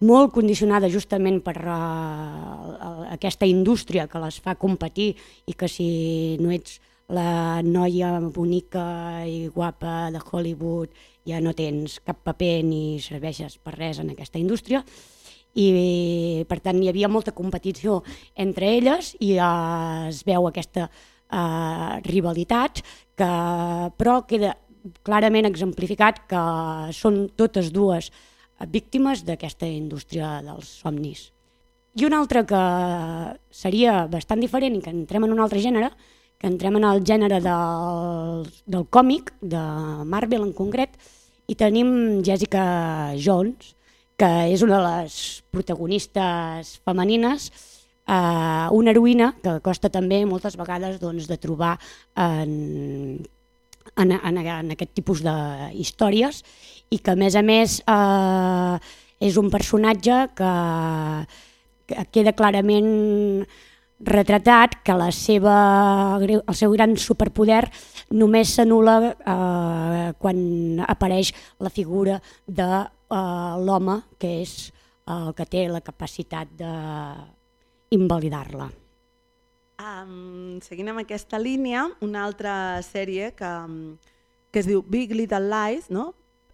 molt condicionada justament per uh, aquesta indústria que les fa competir i que si no ets la noia bonica i guapa de Hollywood ja no tens cap paper ni serveixes per res en aquesta indústria. I per tant hi havia molta competició entre elles i uh, es veu aquesta uh, rivalitat que però queda clarament exemplificat que són totes dues víctimes d'aquesta indústria dels somnis. I una altra que seria bastant diferent i que entrem en un altre gènere, que entrem en el gènere del, del còmic, de Marvel en concret, i tenim Jessica Jones, que és una de les protagonistes femenines, eh, una heroïna que costa també moltes vegades doncs, de trobar en en, en, en aquest tipus de històries i que a més a més eh, és un personatge que, que queda clarament retratat que la seva, el seu gran superpoder només s'anula eh, quan apareix la figura de eh, l'home que és el que té la capacitat d'invalidar-la. Um, seguint amb aquesta línia, una altra sèrie que, que es diu Big Little Lies, no?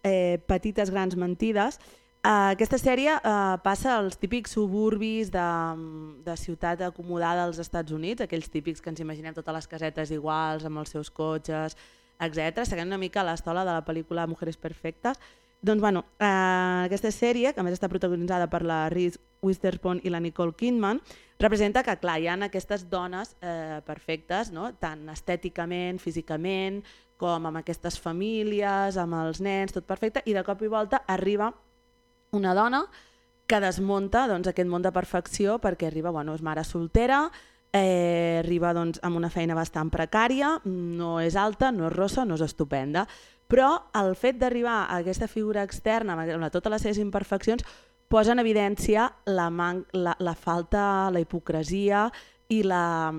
eh, Petites grans mentides. Uh, aquesta sèrie uh, passa als típics suburbis de, de ciutat acomodada als Estats Units, aquells típics que ens imaginem totes les casetes iguals, amb els seus cotxes, etc. Seguint una mica l'estola de la pel·lícula Mujeres Perfectes. Doncs bueno, eh, aquesta sèrie, que a més està protagonitzada per la Reese Witherspoon i la Nicole Kidman, representa que clar, hi ha aquestes dones eh, perfectes, no? tant estèticament, físicament, com amb aquestes famílies, amb els nens, tot perfecte, i de cop i volta arriba una dona que desmunta doncs, aquest món de perfecció perquè arriba, bueno, és mare soltera, eh, arriba doncs, amb una feina bastant precària, no és alta, no és rossa, no és estupenda, però el fet d'arribar a aquesta figura externa amb totes les seves imperfeccions posa en evidència la, man la, la falta, la hipocresia i la,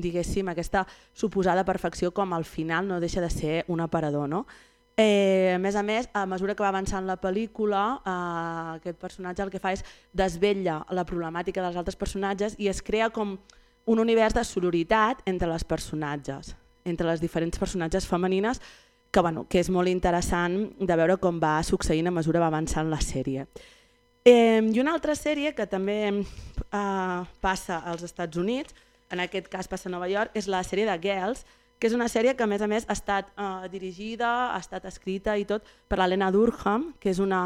diguéssim, aquesta suposada perfecció com al final no deixa de ser un aparador. No? Eh, a més a més, a mesura que va avançant la pel·lícula, eh, aquest personatge el que fa és desvetlla la problemàtica dels altres personatges i es crea com un univers de sororitat entre les personatges, entre les diferents personatges femenines, que, bueno, que és molt interessant de veure com va succeint a mesura que va avançant la sèrie. Eh, I una altra sèrie que també eh, passa als Estats Units, en aquest cas passa a Nova York, és la sèrie de Girls, que és una sèrie que a més a més ha estat eh, dirigida, ha estat escrita i tot per l'Helena Durham, que és una,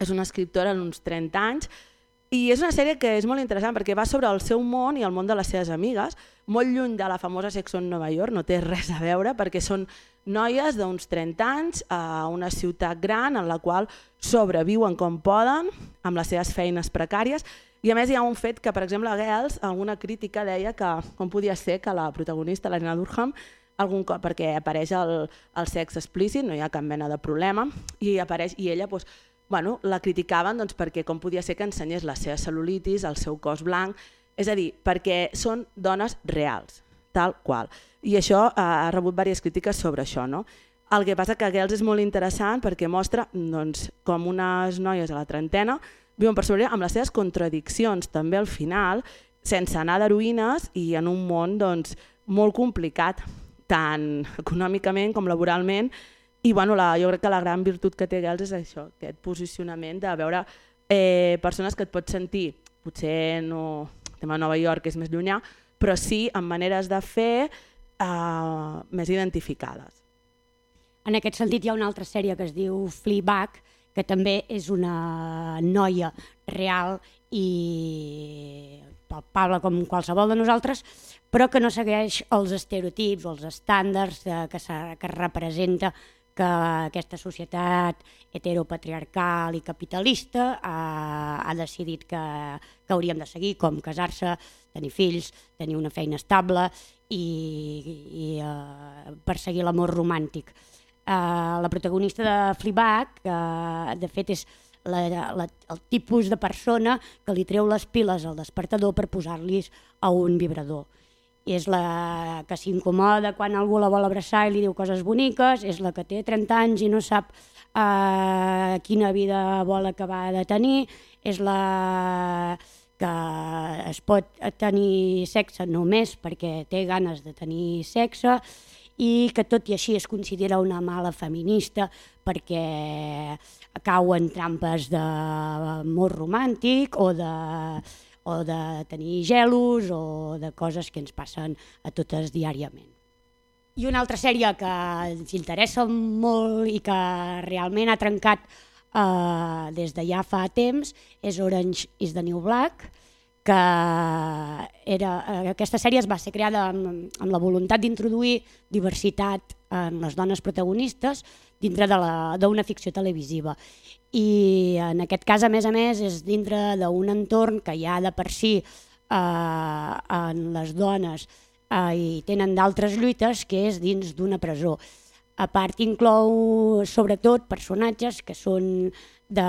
és una escriptora d'uns 30 anys, I és una sèrie que és molt interessant perquè va sobre el seu món i el món de les seves amigues, molt lluny de la famosa Sexo en Nova York, no té res a veure perquè són noies d'uns 30 anys a una ciutat gran en la qual sobreviuen com poden amb les seves feines precàries. I a més hi ha un fet que, per exemple, a Girls, alguna crítica deia que com podia ser que la protagonista, l'Elena Durham, algun cop, perquè apareix el, el sexe explícit, no hi ha cap mena de problema, i apareix i ella doncs, bueno, la criticaven doncs, perquè com podia ser que ensenyés la seva cel·lulitis, el seu cos blanc, és a dir, perquè són dones reals, tal qual. I això eh, ha rebut diverses crítiques sobre això. No? El que passa que Girls és molt interessant perquè mostra doncs, com unes noies a la trentena viuen per sobre amb les seves contradiccions també al final, sense anar d'heroïnes i en un món doncs, molt complicat, tant econòmicament com laboralment, i bueno, la, jo crec que la gran virtut que té Gels és això, aquest posicionament de veure eh, persones que et pots sentir, potser no, tema Nova York és més llunyà, però sí amb maneres de fer eh, més identificades. En aquest sentit hi ha una altra sèrie que es diu Fleabag, que també és una noia real i palpable com qualsevol de nosaltres, però que no segueix els estereotips o els estàndards de, que, que representa que aquesta societat heteropatriarcal i capitalista ha, ha decidit que, que hauríem de seguir, com casar-se, tenir fills, tenir una feina estable i, i uh, perseguir l'amor romàntic. Uh, la protagonista de Fleabag, uh, de fet, és la, la, el tipus de persona que li treu les piles al despertador per posar-los a un vibrador és la que s'incomoda quan algú la vol abraçar i li diu coses boniques, és la que té 30 anys i no sap eh, quina vida vol acabar de tenir, és la que es pot tenir sexe només perquè té ganes de tenir sexe i que tot i així es considera una mala feminista perquè cau en trampes d'amor romàntic o de o de tenir gelos o de coses que ens passen a totes diàriament. I una altra sèrie que ens interessa molt i que realment ha trencat eh, des de ja fa temps és Orange is the New Black, que era, aquesta sèrie es va ser creada amb, amb la voluntat d'introduir diversitat en les dones protagonistes dintre d'una ficció televisiva i en aquest cas, a més a més, és dintre d'un entorn que ja de per si eh, en les dones eh, i tenen d'altres lluites, que és dins d'una presó. A part inclou sobretot personatges que són de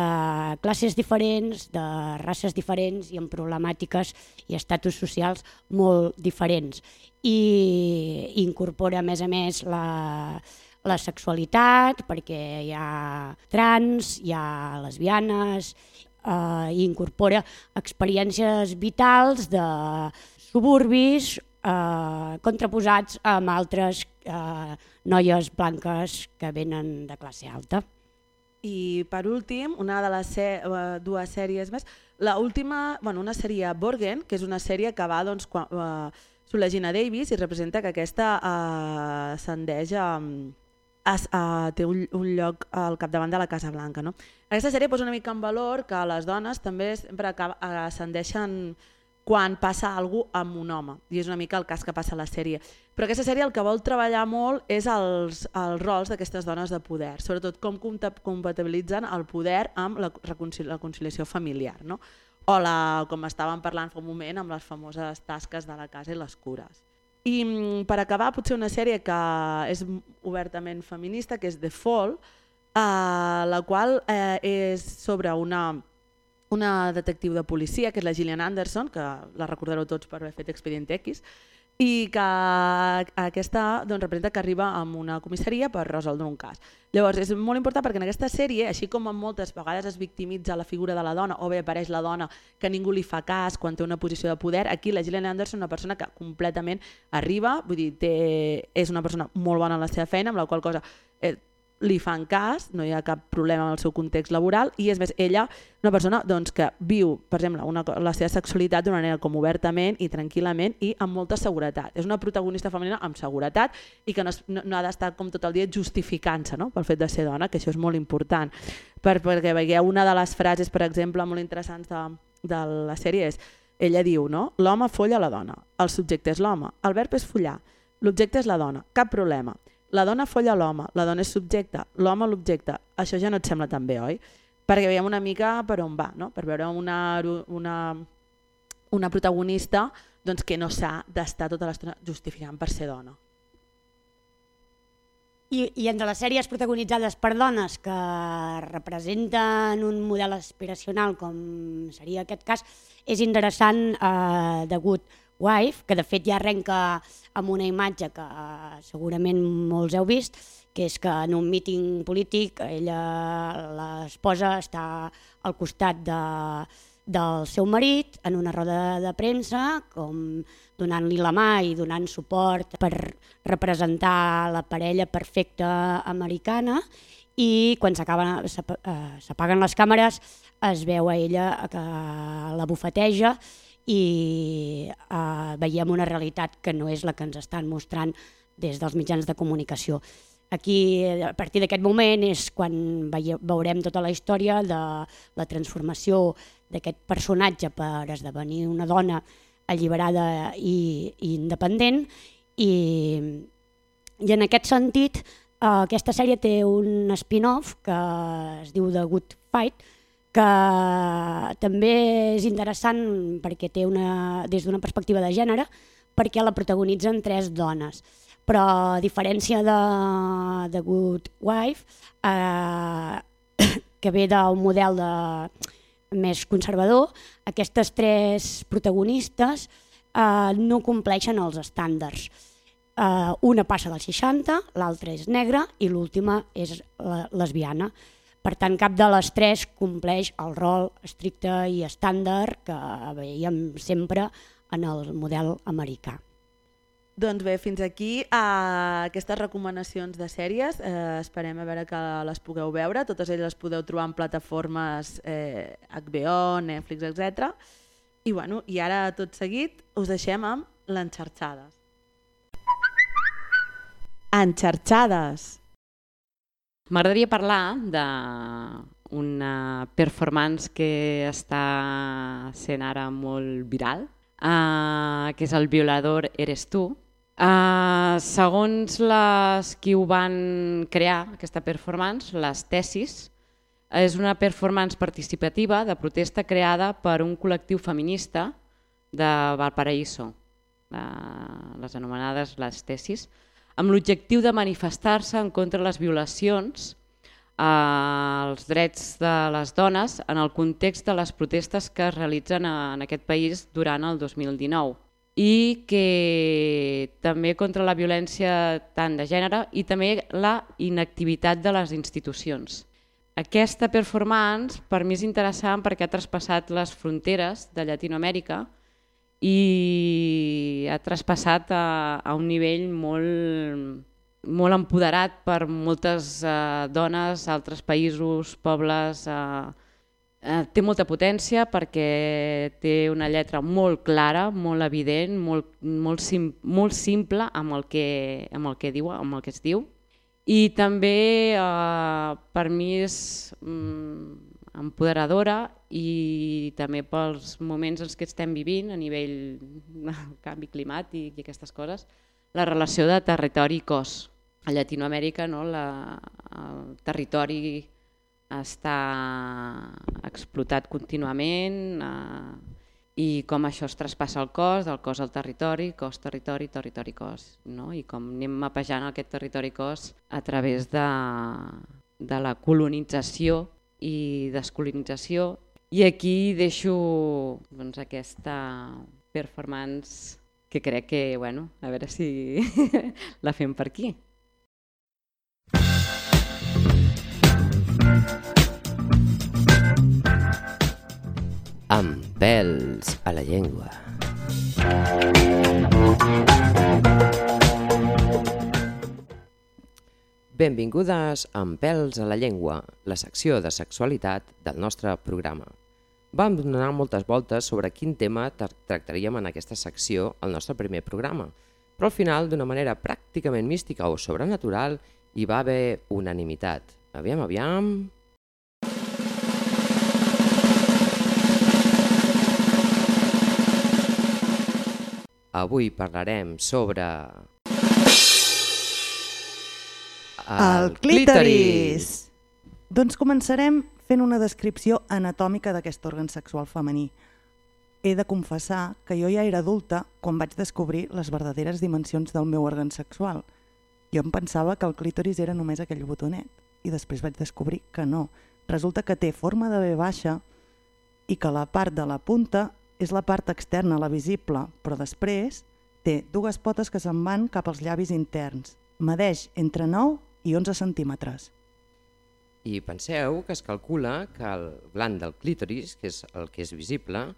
classes diferents, de races diferents i amb problemàtiques i estatus socials molt diferents. I incorpora, a més a més, la, la sexualitat, perquè hi ha trans, hi ha lesbianes, eh, i incorpora experiències vitals de suburbis eh, contraposats amb altres eh, noies blanques que venen de classe alta. I per últim, una de les uh, dues sèries més, la última, bueno, una sèrie Borgen, que és una sèrie que va doncs, quan, uh, sobre la Gina Davis i representa que aquesta uh, ascendeix a, es, uh, té un, un lloc al capdavant de la Casa Blanca. No? Aquesta sèrie posa una mica en valor que les dones també sempre ascendeixen quan passa algú amb un home, i és una mica el cas que passa a la sèrie. Però aquesta sèrie el que vol treballar molt és els, els rols d'aquestes dones de poder, sobretot com compatibilitzen el poder amb la, la conciliació familiar, no? o la, com estàvem parlant fa un moment, amb les famoses tasques de la casa i les cures. I mm, per acabar, potser una sèrie que és obertament feminista, que és The Fall, eh, la qual eh, és sobre una, una detectiu de policia, que és la Gillian Anderson, que la recordareu tots per haver fet Expedient X, i que aquesta doncs, representa que arriba a una comissaria per resoldre un cas. Llavors és molt important perquè en aquesta sèrie, així com en moltes vegades es victimitza la figura de la dona o bé apareix la dona que ningú li fa cas quan té una posició de poder, aquí la Gillian Anderson és una persona que completament arriba, vull dir, té, és una persona molt bona en la seva feina, amb la qual cosa eh, li fan cas, no hi ha cap problema en el seu context laboral i és més, ella, una persona doncs, que viu, per exemple, una, la seva sexualitat d'una manera com obertament i tranquil·lament i amb molta seguretat. És una protagonista femenina amb seguretat i que no, no, no ha d'estar com tot el dia justificant-se no? pel fet de ser dona, que això és molt important. Per, perquè veieu una de les frases, per exemple, molt interessants de, de la sèrie és, ella diu, no? l'home folla la dona, el subjecte és l'home, el verb és follar, l'objecte és la dona, cap problema. La dona folla l'home, la dona és subjecte, l'home l'objecte. Això ja no et sembla tan bé, oi? Perquè veiem una mica per on va, no? per veure una, una, una protagonista doncs, que no s'ha d'estar tota l'estona justificant per ser dona. I, I entre les sèries protagonitzades per dones que representen un model aspiracional com seria aquest cas, és interessant eh, Good Wife, que de fet ja arrenca amb una imatge que eh, segurament molts heu vist, que és que en un míting polític ella, l'esposa, està al costat de, del seu marit en una roda de premsa, com donant-li la mà i donant suport per representar la parella perfecta americana. I quan eh, s'apaguen les càmeres es veu a ella que la bufeteja i eh, veiem una realitat que no és la que ens estan mostrant des dels mitjans de comunicació. Aquí, a partir d'aquest moment, és quan veurem tota la història de la transformació d'aquest personatge per esdevenir una dona alliberada i, i independent i, i en aquest sentit eh, aquesta sèrie té un spin-off que es diu The Good Fight que també és interessant perquè té una, des d'una perspectiva de gènere perquè la protagonitzen tres dones però a diferència de The Good Wife, eh, que ve d'un model de, més conservador, aquestes tres protagonistes eh, no compleixen els estàndards. Eh, una passa dels 60, l'altra és negra i l'última és la, lesbiana. Per tant, cap de les tres compleix el rol estricte i estàndard que veiem sempre en el model americà. Doncs bé, fins aquí uh, aquestes recomanacions de sèries. Uh, esperem a veure que les pugueu veure. Totes elles les podeu trobar en plataformes eh, HBO, Netflix, etc. I, bueno, I ara, tot seguit, us deixem amb l'Enxarxades. Enxarxades! M'agradaria parlar d'una performance que està sent ara molt viral, uh, que és el violador Eres tu, Uh, segons les qui ho van crear, aquesta performance, les tesis, és una performance participativa de protesta creada per un col·lectiu feminista de Valparaíso, uh, les anomenades les tesis, amb l'objectiu de manifestar-se en contra les violacions als drets de les dones en el context de les protestes que es realitzen en aquest país durant el 2019 i que també contra la violència tant de gènere i també la inactivitat de les institucions. Aquesta performance per mi és interessant perquè ha traspassat les fronteres de Llatinoamèrica i ha traspassat a, a un nivell molt, molt empoderat per moltes eh, dones, altres països, pobles, eh, Eh, té molta potència perquè té una lletra molt clara, molt evident, molt, molt, sim, molt simple amb el, que, amb el que diu, amb el que es diu. I també eh, per mi és mm, empoderadora i també pels moments en què estem vivint a nivell de canvi climàtic i aquestes coses, la relació de territori i cos. A Llatinoamèrica no, la, el territori està explotat contínuament eh, i com això es traspassa el cos, del cos al territori, cos-territori, territori-cos, no? i com anem mapejant aquest territori-cos a través de, de la colonització i descolonització. I aquí deixo doncs, aquesta performance que crec que, bueno, a veure si la fem per aquí. amb pèls a la llengua. Benvingudes a Pèls a la llengua, la secció de sexualitat del nostre programa. Vam donar moltes voltes sobre quin tema tractaríem en aquesta secció al nostre primer programa, però al final, d'una manera pràcticament mística o sobrenatural, hi va haver unanimitat. Aviam, aviam... Avui parlarem sobre el clítoris! Doncs començarem fent una descripció anatòmica d'aquest òrgan sexual femení. He de confessar que jo ja era adulta quan vaig descobrir les verdaderes dimensions del meu òrgan sexual. Jo em pensava que el clítoris era només aquell botonet i després vaig descobrir que no. Resulta que té forma de V baixa i que la part de la punta és la part externa, la visible, però després té dues potes que se'n van cap als llavis interns. Medeix entre 9 i 11 centímetres. I penseu que es calcula que el gland del clítoris, que és el que és visible,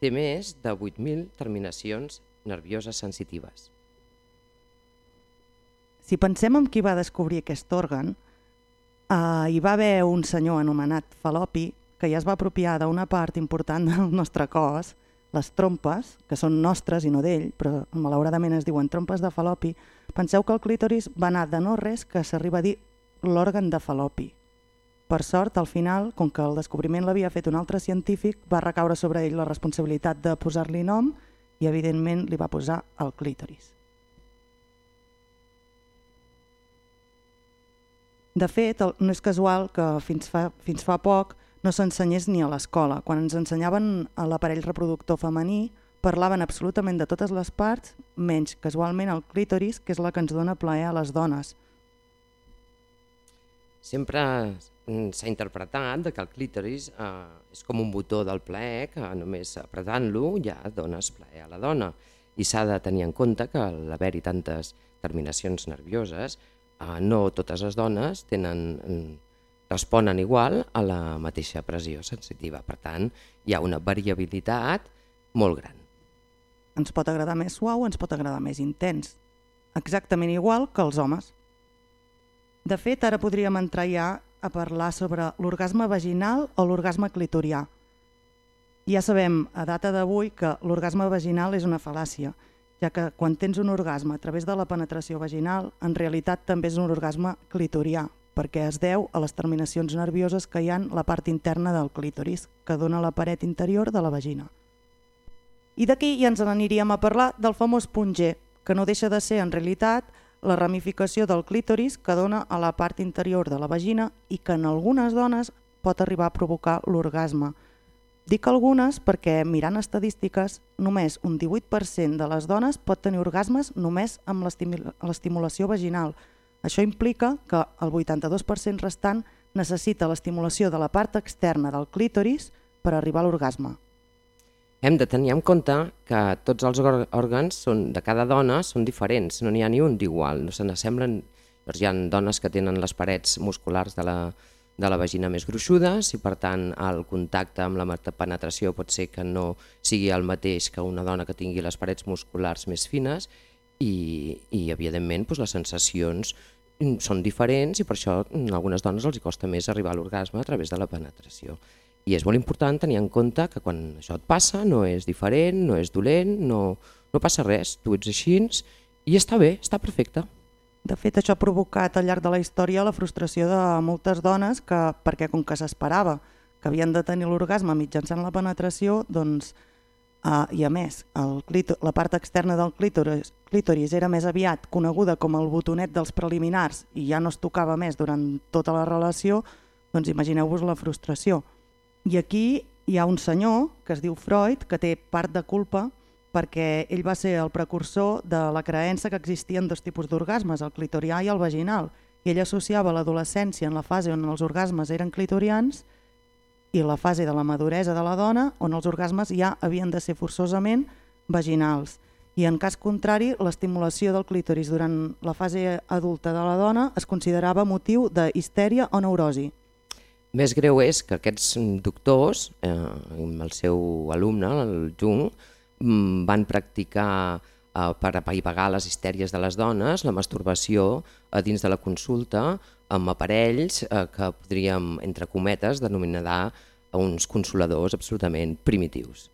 té més de 8.000 terminacions nervioses sensitives. Si pensem en qui va descobrir aquest òrgan, eh, hi va haver un senyor anomenat Falopi que ja es va apropiar d'una part important del nostre cos, les trompes, que són nostres i no d'ell, però malauradament es diuen trompes de Falopi, penseu que el clítoris va anar de no res que s'arriba a dir l'òrgan de Falopi. Per sort, al final, com que el descobriment l'havia fet un altre científic, va recaure sobre ell la responsabilitat de posar-li nom i, evidentment, li va posar el clítoris. De fet, no és casual que fins fa, fins fa poc no s'ensenyés ni a l'escola. Quan ens ensenyaven l'aparell reproductor femení, parlaven absolutament de totes les parts, menys casualment el clítoris, que és la que ens dona plaer a les dones. Sempre s'ha interpretat que el clítoris eh, és com un botó del plaer que només apretant-lo ja dones plaer a la dona i s'ha de tenir en compte que l'haver-hi tantes terminacions nervioses eh, no totes les dones tenen responen igual a la mateixa pressió sensitiva. Per tant, hi ha una variabilitat molt gran. Ens pot agradar més suau, ens pot agradar més intens. Exactament igual que els homes. De fet, ara podríem entrar ja a parlar sobre l'orgasme vaginal o l'orgasme clitorià. Ja sabem a data d'avui que l'orgasme vaginal és una fal·làcia, ja que quan tens un orgasme a través de la penetració vaginal, en realitat també és un orgasme clitorià, perquè es deu a les terminacions nervioses que hi han la part interna del clítoris, que dona la paret interior de la vagina. I d'aquí ja ens n'aniríem a parlar del famós punt G, que no deixa de ser en realitat la ramificació del clítoris que dona a la part interior de la vagina i que en algunes dones pot arribar a provocar l'orgasme. Dic algunes perquè, mirant estadístiques, només un 18% de les dones pot tenir orgasmes només amb l'estimulació vaginal, això implica que el 82% restant necessita l'estimulació de la part externa del clítoris per arribar a l'orgasme. Hem de tenir en compte que tots els òrgans són, de cada dona són diferents, no n'hi ha ni un d'igual, no se n'assemblen. Doncs hi ha dones que tenen les parets musculars de la, de la vagina més gruixudes i per tant el contacte amb la penetració pot ser que no sigui el mateix que una dona que tingui les parets musculars més fines i, i evidentment doncs, les sensacions són diferents i per això a algunes dones els costa més arribar a l'orgasme a través de la penetració. I és molt important tenir en compte que quan això et passa no és diferent, no és dolent, no, no passa res, tu ets així i està bé, està perfecte. De fet, això ha provocat al llarg de la història la frustració de moltes dones que, perquè com que s'esperava que havien de tenir l'orgasme mitjançant la penetració, doncs Uh, I a més, el la part externa del clítoris, clítoris era més aviat coneguda com el botonet dels preliminars i ja no es tocava més durant tota la relació, doncs imagineu-vos la frustració. I aquí hi ha un senyor que es diu Freud que té part de culpa perquè ell va ser el precursor de la creença que existien dos tipus d'orgasmes, el clitorià i el vaginal, i ell associava l'adolescència en la fase on els orgasmes eren clitorians i la fase de la maduresa de la dona on els orgasmes ja havien de ser forçosament vaginals. I en cas contrari, l'estimulació del clítoris durant la fase adulta de la dona es considerava motiu de histèria o neurosi. Més greu és que aquests doctors, eh, amb el seu alumne, el Jung, mm, van practicar eh, per apaivagar les histèries de les dones, la masturbació a dins de la consulta, amb aparells eh, que podríem, entre cometes, denominar uns consoladors absolutament primitius.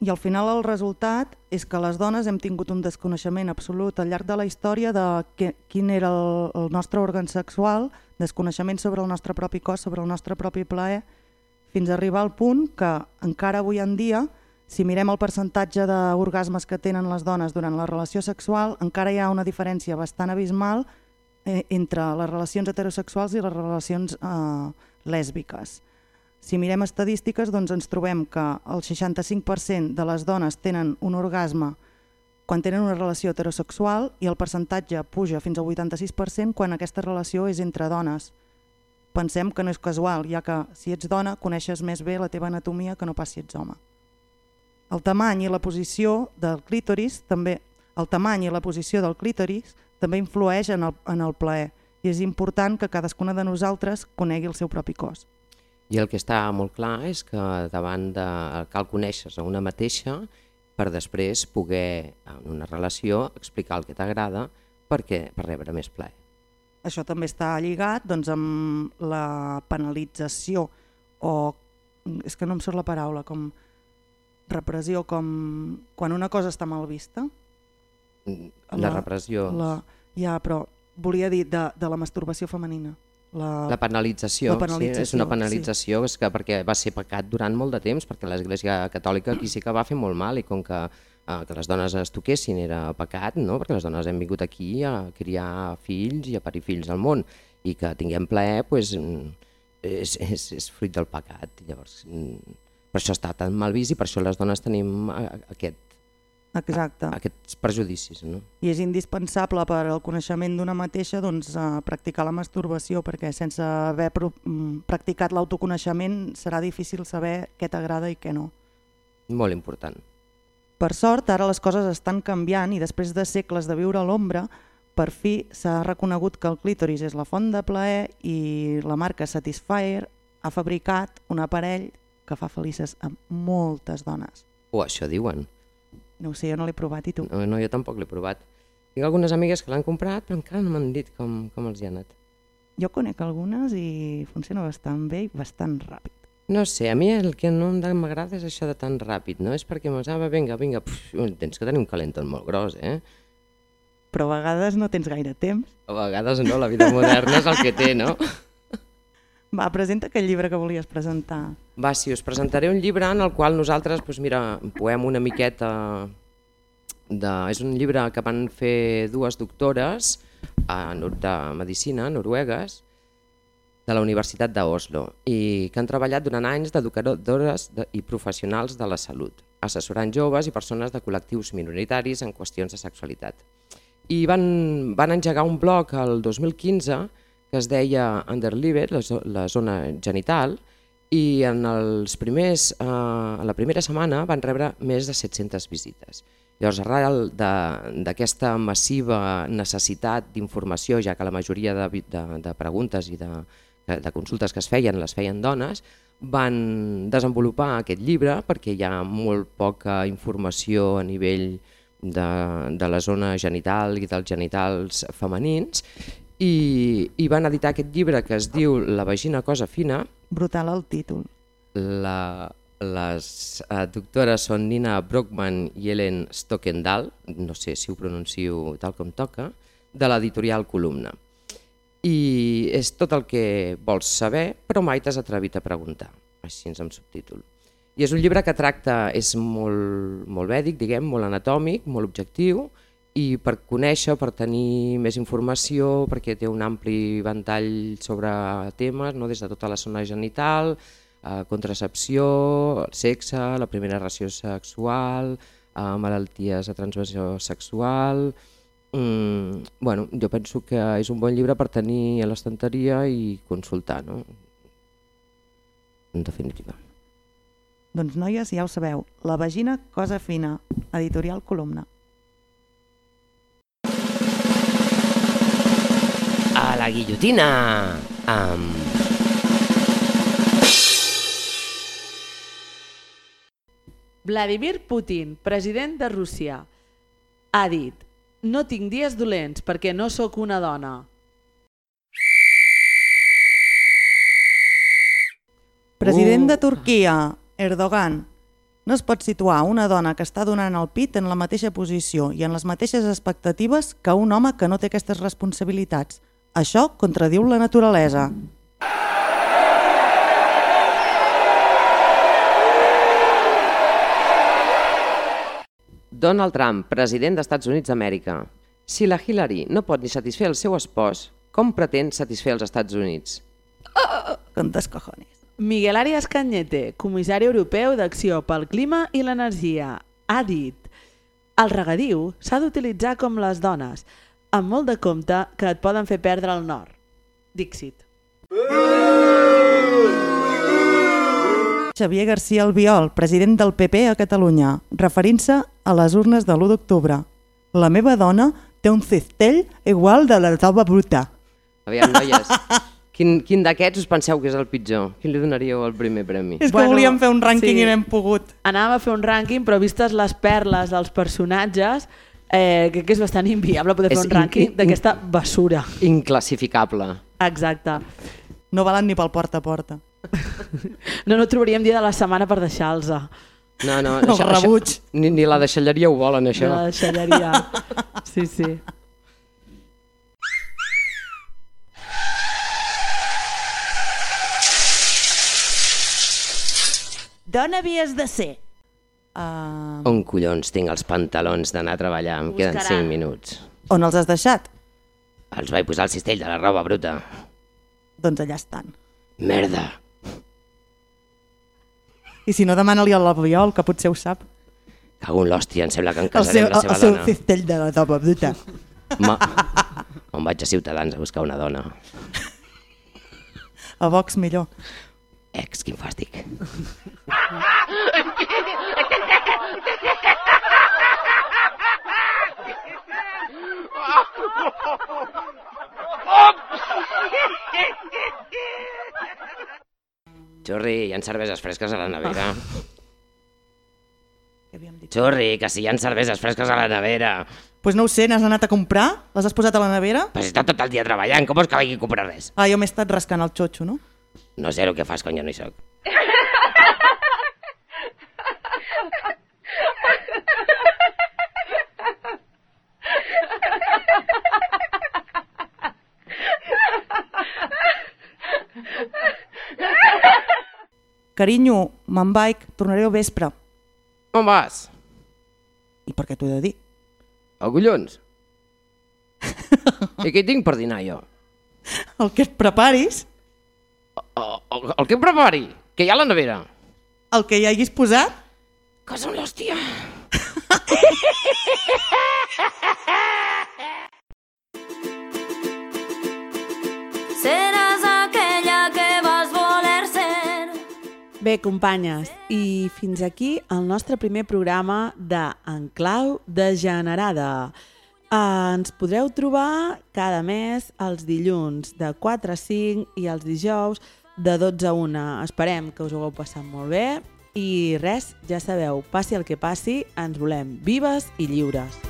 I al final el resultat és que les dones hem tingut un desconeixement absolut al llarg de la història de que, quin era el, el nostre òrgan sexual, desconeixement sobre el nostre propi cos, sobre el nostre propi plaer, fins a arribar al punt que encara avui en dia Si mirem el percentatge d'orgasmes que tenen les dones durant la relació sexual, encara hi ha una diferència bastant abismal eh, entre les relacions heterosexuals i les relacions eh, lèsbiques. Si mirem estadístiques, doncs ens trobem que el 65% de les dones tenen un orgasme quan tenen una relació heterosexual i el percentatge puja fins al 86% quan aquesta relació és entre dones. Pensem que no és casual, ja que si ets dona coneixes més bé la teva anatomia que no pas si ets home. El tamany i la posició del clítoris també el tamany i la posició del clítoris també influeix en el, en el plaer i és important que cadascuna de nosaltres conegui el seu propi cos. I el que està molt clar és que davant de cal conèixer a una mateixa per després poder, en una relació, explicar el que t'agrada perquè per rebre més plaer. Això també està lligat doncs, amb la penalització o, és que no em surt la paraula, com repressió, com quan una cosa està mal vista. La, la repressió. La, ja, però volia dir de, de la masturbació femenina. La, la penalització, la penalització sí, és una penalització sí. és que perquè va ser pecat durant molt de temps, perquè l'Església Catòlica aquí sí que va fer molt mal i com que, eh, que les dones es toquessin era pecat, no? perquè les dones hem vingut aquí a criar fills i a parir fills al món i que tinguem plaer pues, és, és, és fruit del pecat. Llavors, per això està tan mal vist i per això les dones tenim aquest Exacte. A, aquests prejudicis. No? I és indispensable per al coneixement d'una mateixa doncs, practicar la masturbació, perquè sense haver mm, practicat l'autoconeixement serà difícil saber què t'agrada i què no. Molt important. Per sort, ara les coses estan canviant i després de segles de viure a l'ombra, per fi s'ha reconegut que el clítoris és la font de plaer i la marca Satisfyer ha fabricat un aparell que fa felices a moltes dones. O oh, això diuen. No ho sé, jo no l'he provat, i tu? No, no, jo tampoc l'he provat. Tinc algunes amigues que l'han comprat, però encara no m'han dit com, com els hi ha anat. Jo conec algunes i funciona bastant bé i bastant ràpid. No sé, a mi el que no m'agrada és això de tan ràpid, no? És perquè m'ho ah, vinga, vinga, puf, tens que tenir un calenton molt gros, eh? Però a vegades no tens gaire temps. A vegades no, la vida moderna és el que té, no? Va, presenta aquell llibre que volies presentar. Va, sí, us presentaré un llibre en el qual nosaltres, doncs mira, poem una miqueta... De... És un llibre que van fer dues doctores de Medicina, noruegues, de la Universitat d'Oslo i que han treballat durant anys d'educadores i professionals de la salut, assessorant joves i persones de col·lectius minoritaris en qüestions de sexualitat. I van, van engegar un blog el 2015 que es deia Underlivet, la, la zona genital, i en els primers, eh, la primera setmana van rebre més de 700 visites. Llavors, arrel d'aquesta massiva necessitat d'informació, ja que la majoria de, de, de preguntes i de, de consultes que es feien les feien dones, van desenvolupar aquest llibre perquè hi ha molt poca informació a nivell de, de la zona genital i dels genitals femenins i, i van editar aquest llibre que es diu La vagina cosa fina. Brutal el títol. La, les uh, doctores són Nina Brockman i Ellen Stockendal, no sé si ho pronuncio tal com toca, de l'editorial Columna. I és tot el que vols saber, però mai t'has atrevit a preguntar, així amb subtítol. I és un llibre que tracta, és molt, molt vèdic, diguem, molt anatòmic, molt objectiu, i per conèixer, per tenir més informació, perquè té un ampli ventall sobre temes, no? des de tota la zona genital, eh, contracepció, sexe, la primera relació sexual, eh, malalties de transmissió sexual... Mm, bueno, jo penso que és un bon llibre per tenir a l'estanteria i consultar, no? en definitiva. Doncs noies, ja ho sabeu, La vagina, cosa fina, editorial Columna. A la guillotina amb... Vladimir Putin, president de Rússia, ha dit no tinc dies dolents perquè no sóc una dona. President de Turquia, Erdogan, no es pot situar una dona que està donant el pit en la mateixa posició i en les mateixes expectatives que un home que no té aquestes responsabilitats. Això contradiu la naturalesa. Donald Trump, president d'Estats Units d'Amèrica. Si la Hillary no pot ni satisfer el seu espòs, com pretén satisfer els Estats Units? Contes cojones. Miguel Arias Cañete, comissari europeu d'Acció pel Clima i l'Energia, ha dit el regadiu s'ha d'utilitzar com les dones, amb molt de compte que et poden fer perdre el nord. Dixit. Xavier García Albiol, president del PP a Catalunya, referint-se a les urnes de l'1 d'octubre. La meva dona té un cistell igual de la tova bruta. Aviam, noies, quin, quin d'aquests us penseu que és el pitjor? Quin li donaríeu el primer premi? És que bueno, volíem fer un rànquing sí. i no hem pogut. Anàvem a fer un rànquing, però vistes les perles dels personatges, eh, crec que és bastant inviable poder És fer un rànquing in- in- d'aquesta basura. Inclassificable. Exacte. No valen ni pel porta a porta. No, no trobaríem dia de la setmana per deixar-los. No, no, El rebuig. ni, ni la deixalleria ho volen, això. La deixalleria. Sí, sí. D'on havies de ser? Uh, On collons tinc els pantalons d'anar a treballar? Em queden Buscarà. 5 minuts. on els has deixat? Els vaig posar al cistell de la roba bruta. Doncs allà estan. Merda. I si no, demana-li a l'Albiol, que potser ho sap. Cago en l'hòstia, em sembla que em casaré seu, amb la el, seva el seu dona. cistell de la tova bruta. Ma... On vaig a Ciutadans a buscar una dona. A Vox millor. Ex, quin fàstic. Xurri, hi ha cerveses fresques a la nevera. Xurri, que si hi ha cerveses fresques a la nevera. Pues no ho sé, n'has anat a comprar? Les has posat a la nevera? Però si està tot el dia treballant, com vols que vagi a comprar res? Ah, jo m'he estat rascant el xotxo, no? No sé el que fas quan jo no hi soc. Carinyo, me'n vaig, tornaré al vespre. On vas? I per què t'ho he de dir? A collons? I què tinc per dinar jo? El que et preparis, El, el, que em prepari, que hi ha a la nevera. el que hi haguis posat, Que són l'hòstia. Seràs aquella que vas voler ser. Bé, companyes, i fins aquí el nostre primer programa de En Clau Degenerada. Eh, ens podreu trobar cada mes els dilluns de 4 a 5 i els dijous de 12 a 1. Esperem que us ho hagueu passat molt bé i res, ja sabeu, passi el que passi, ens volem vives i lliures.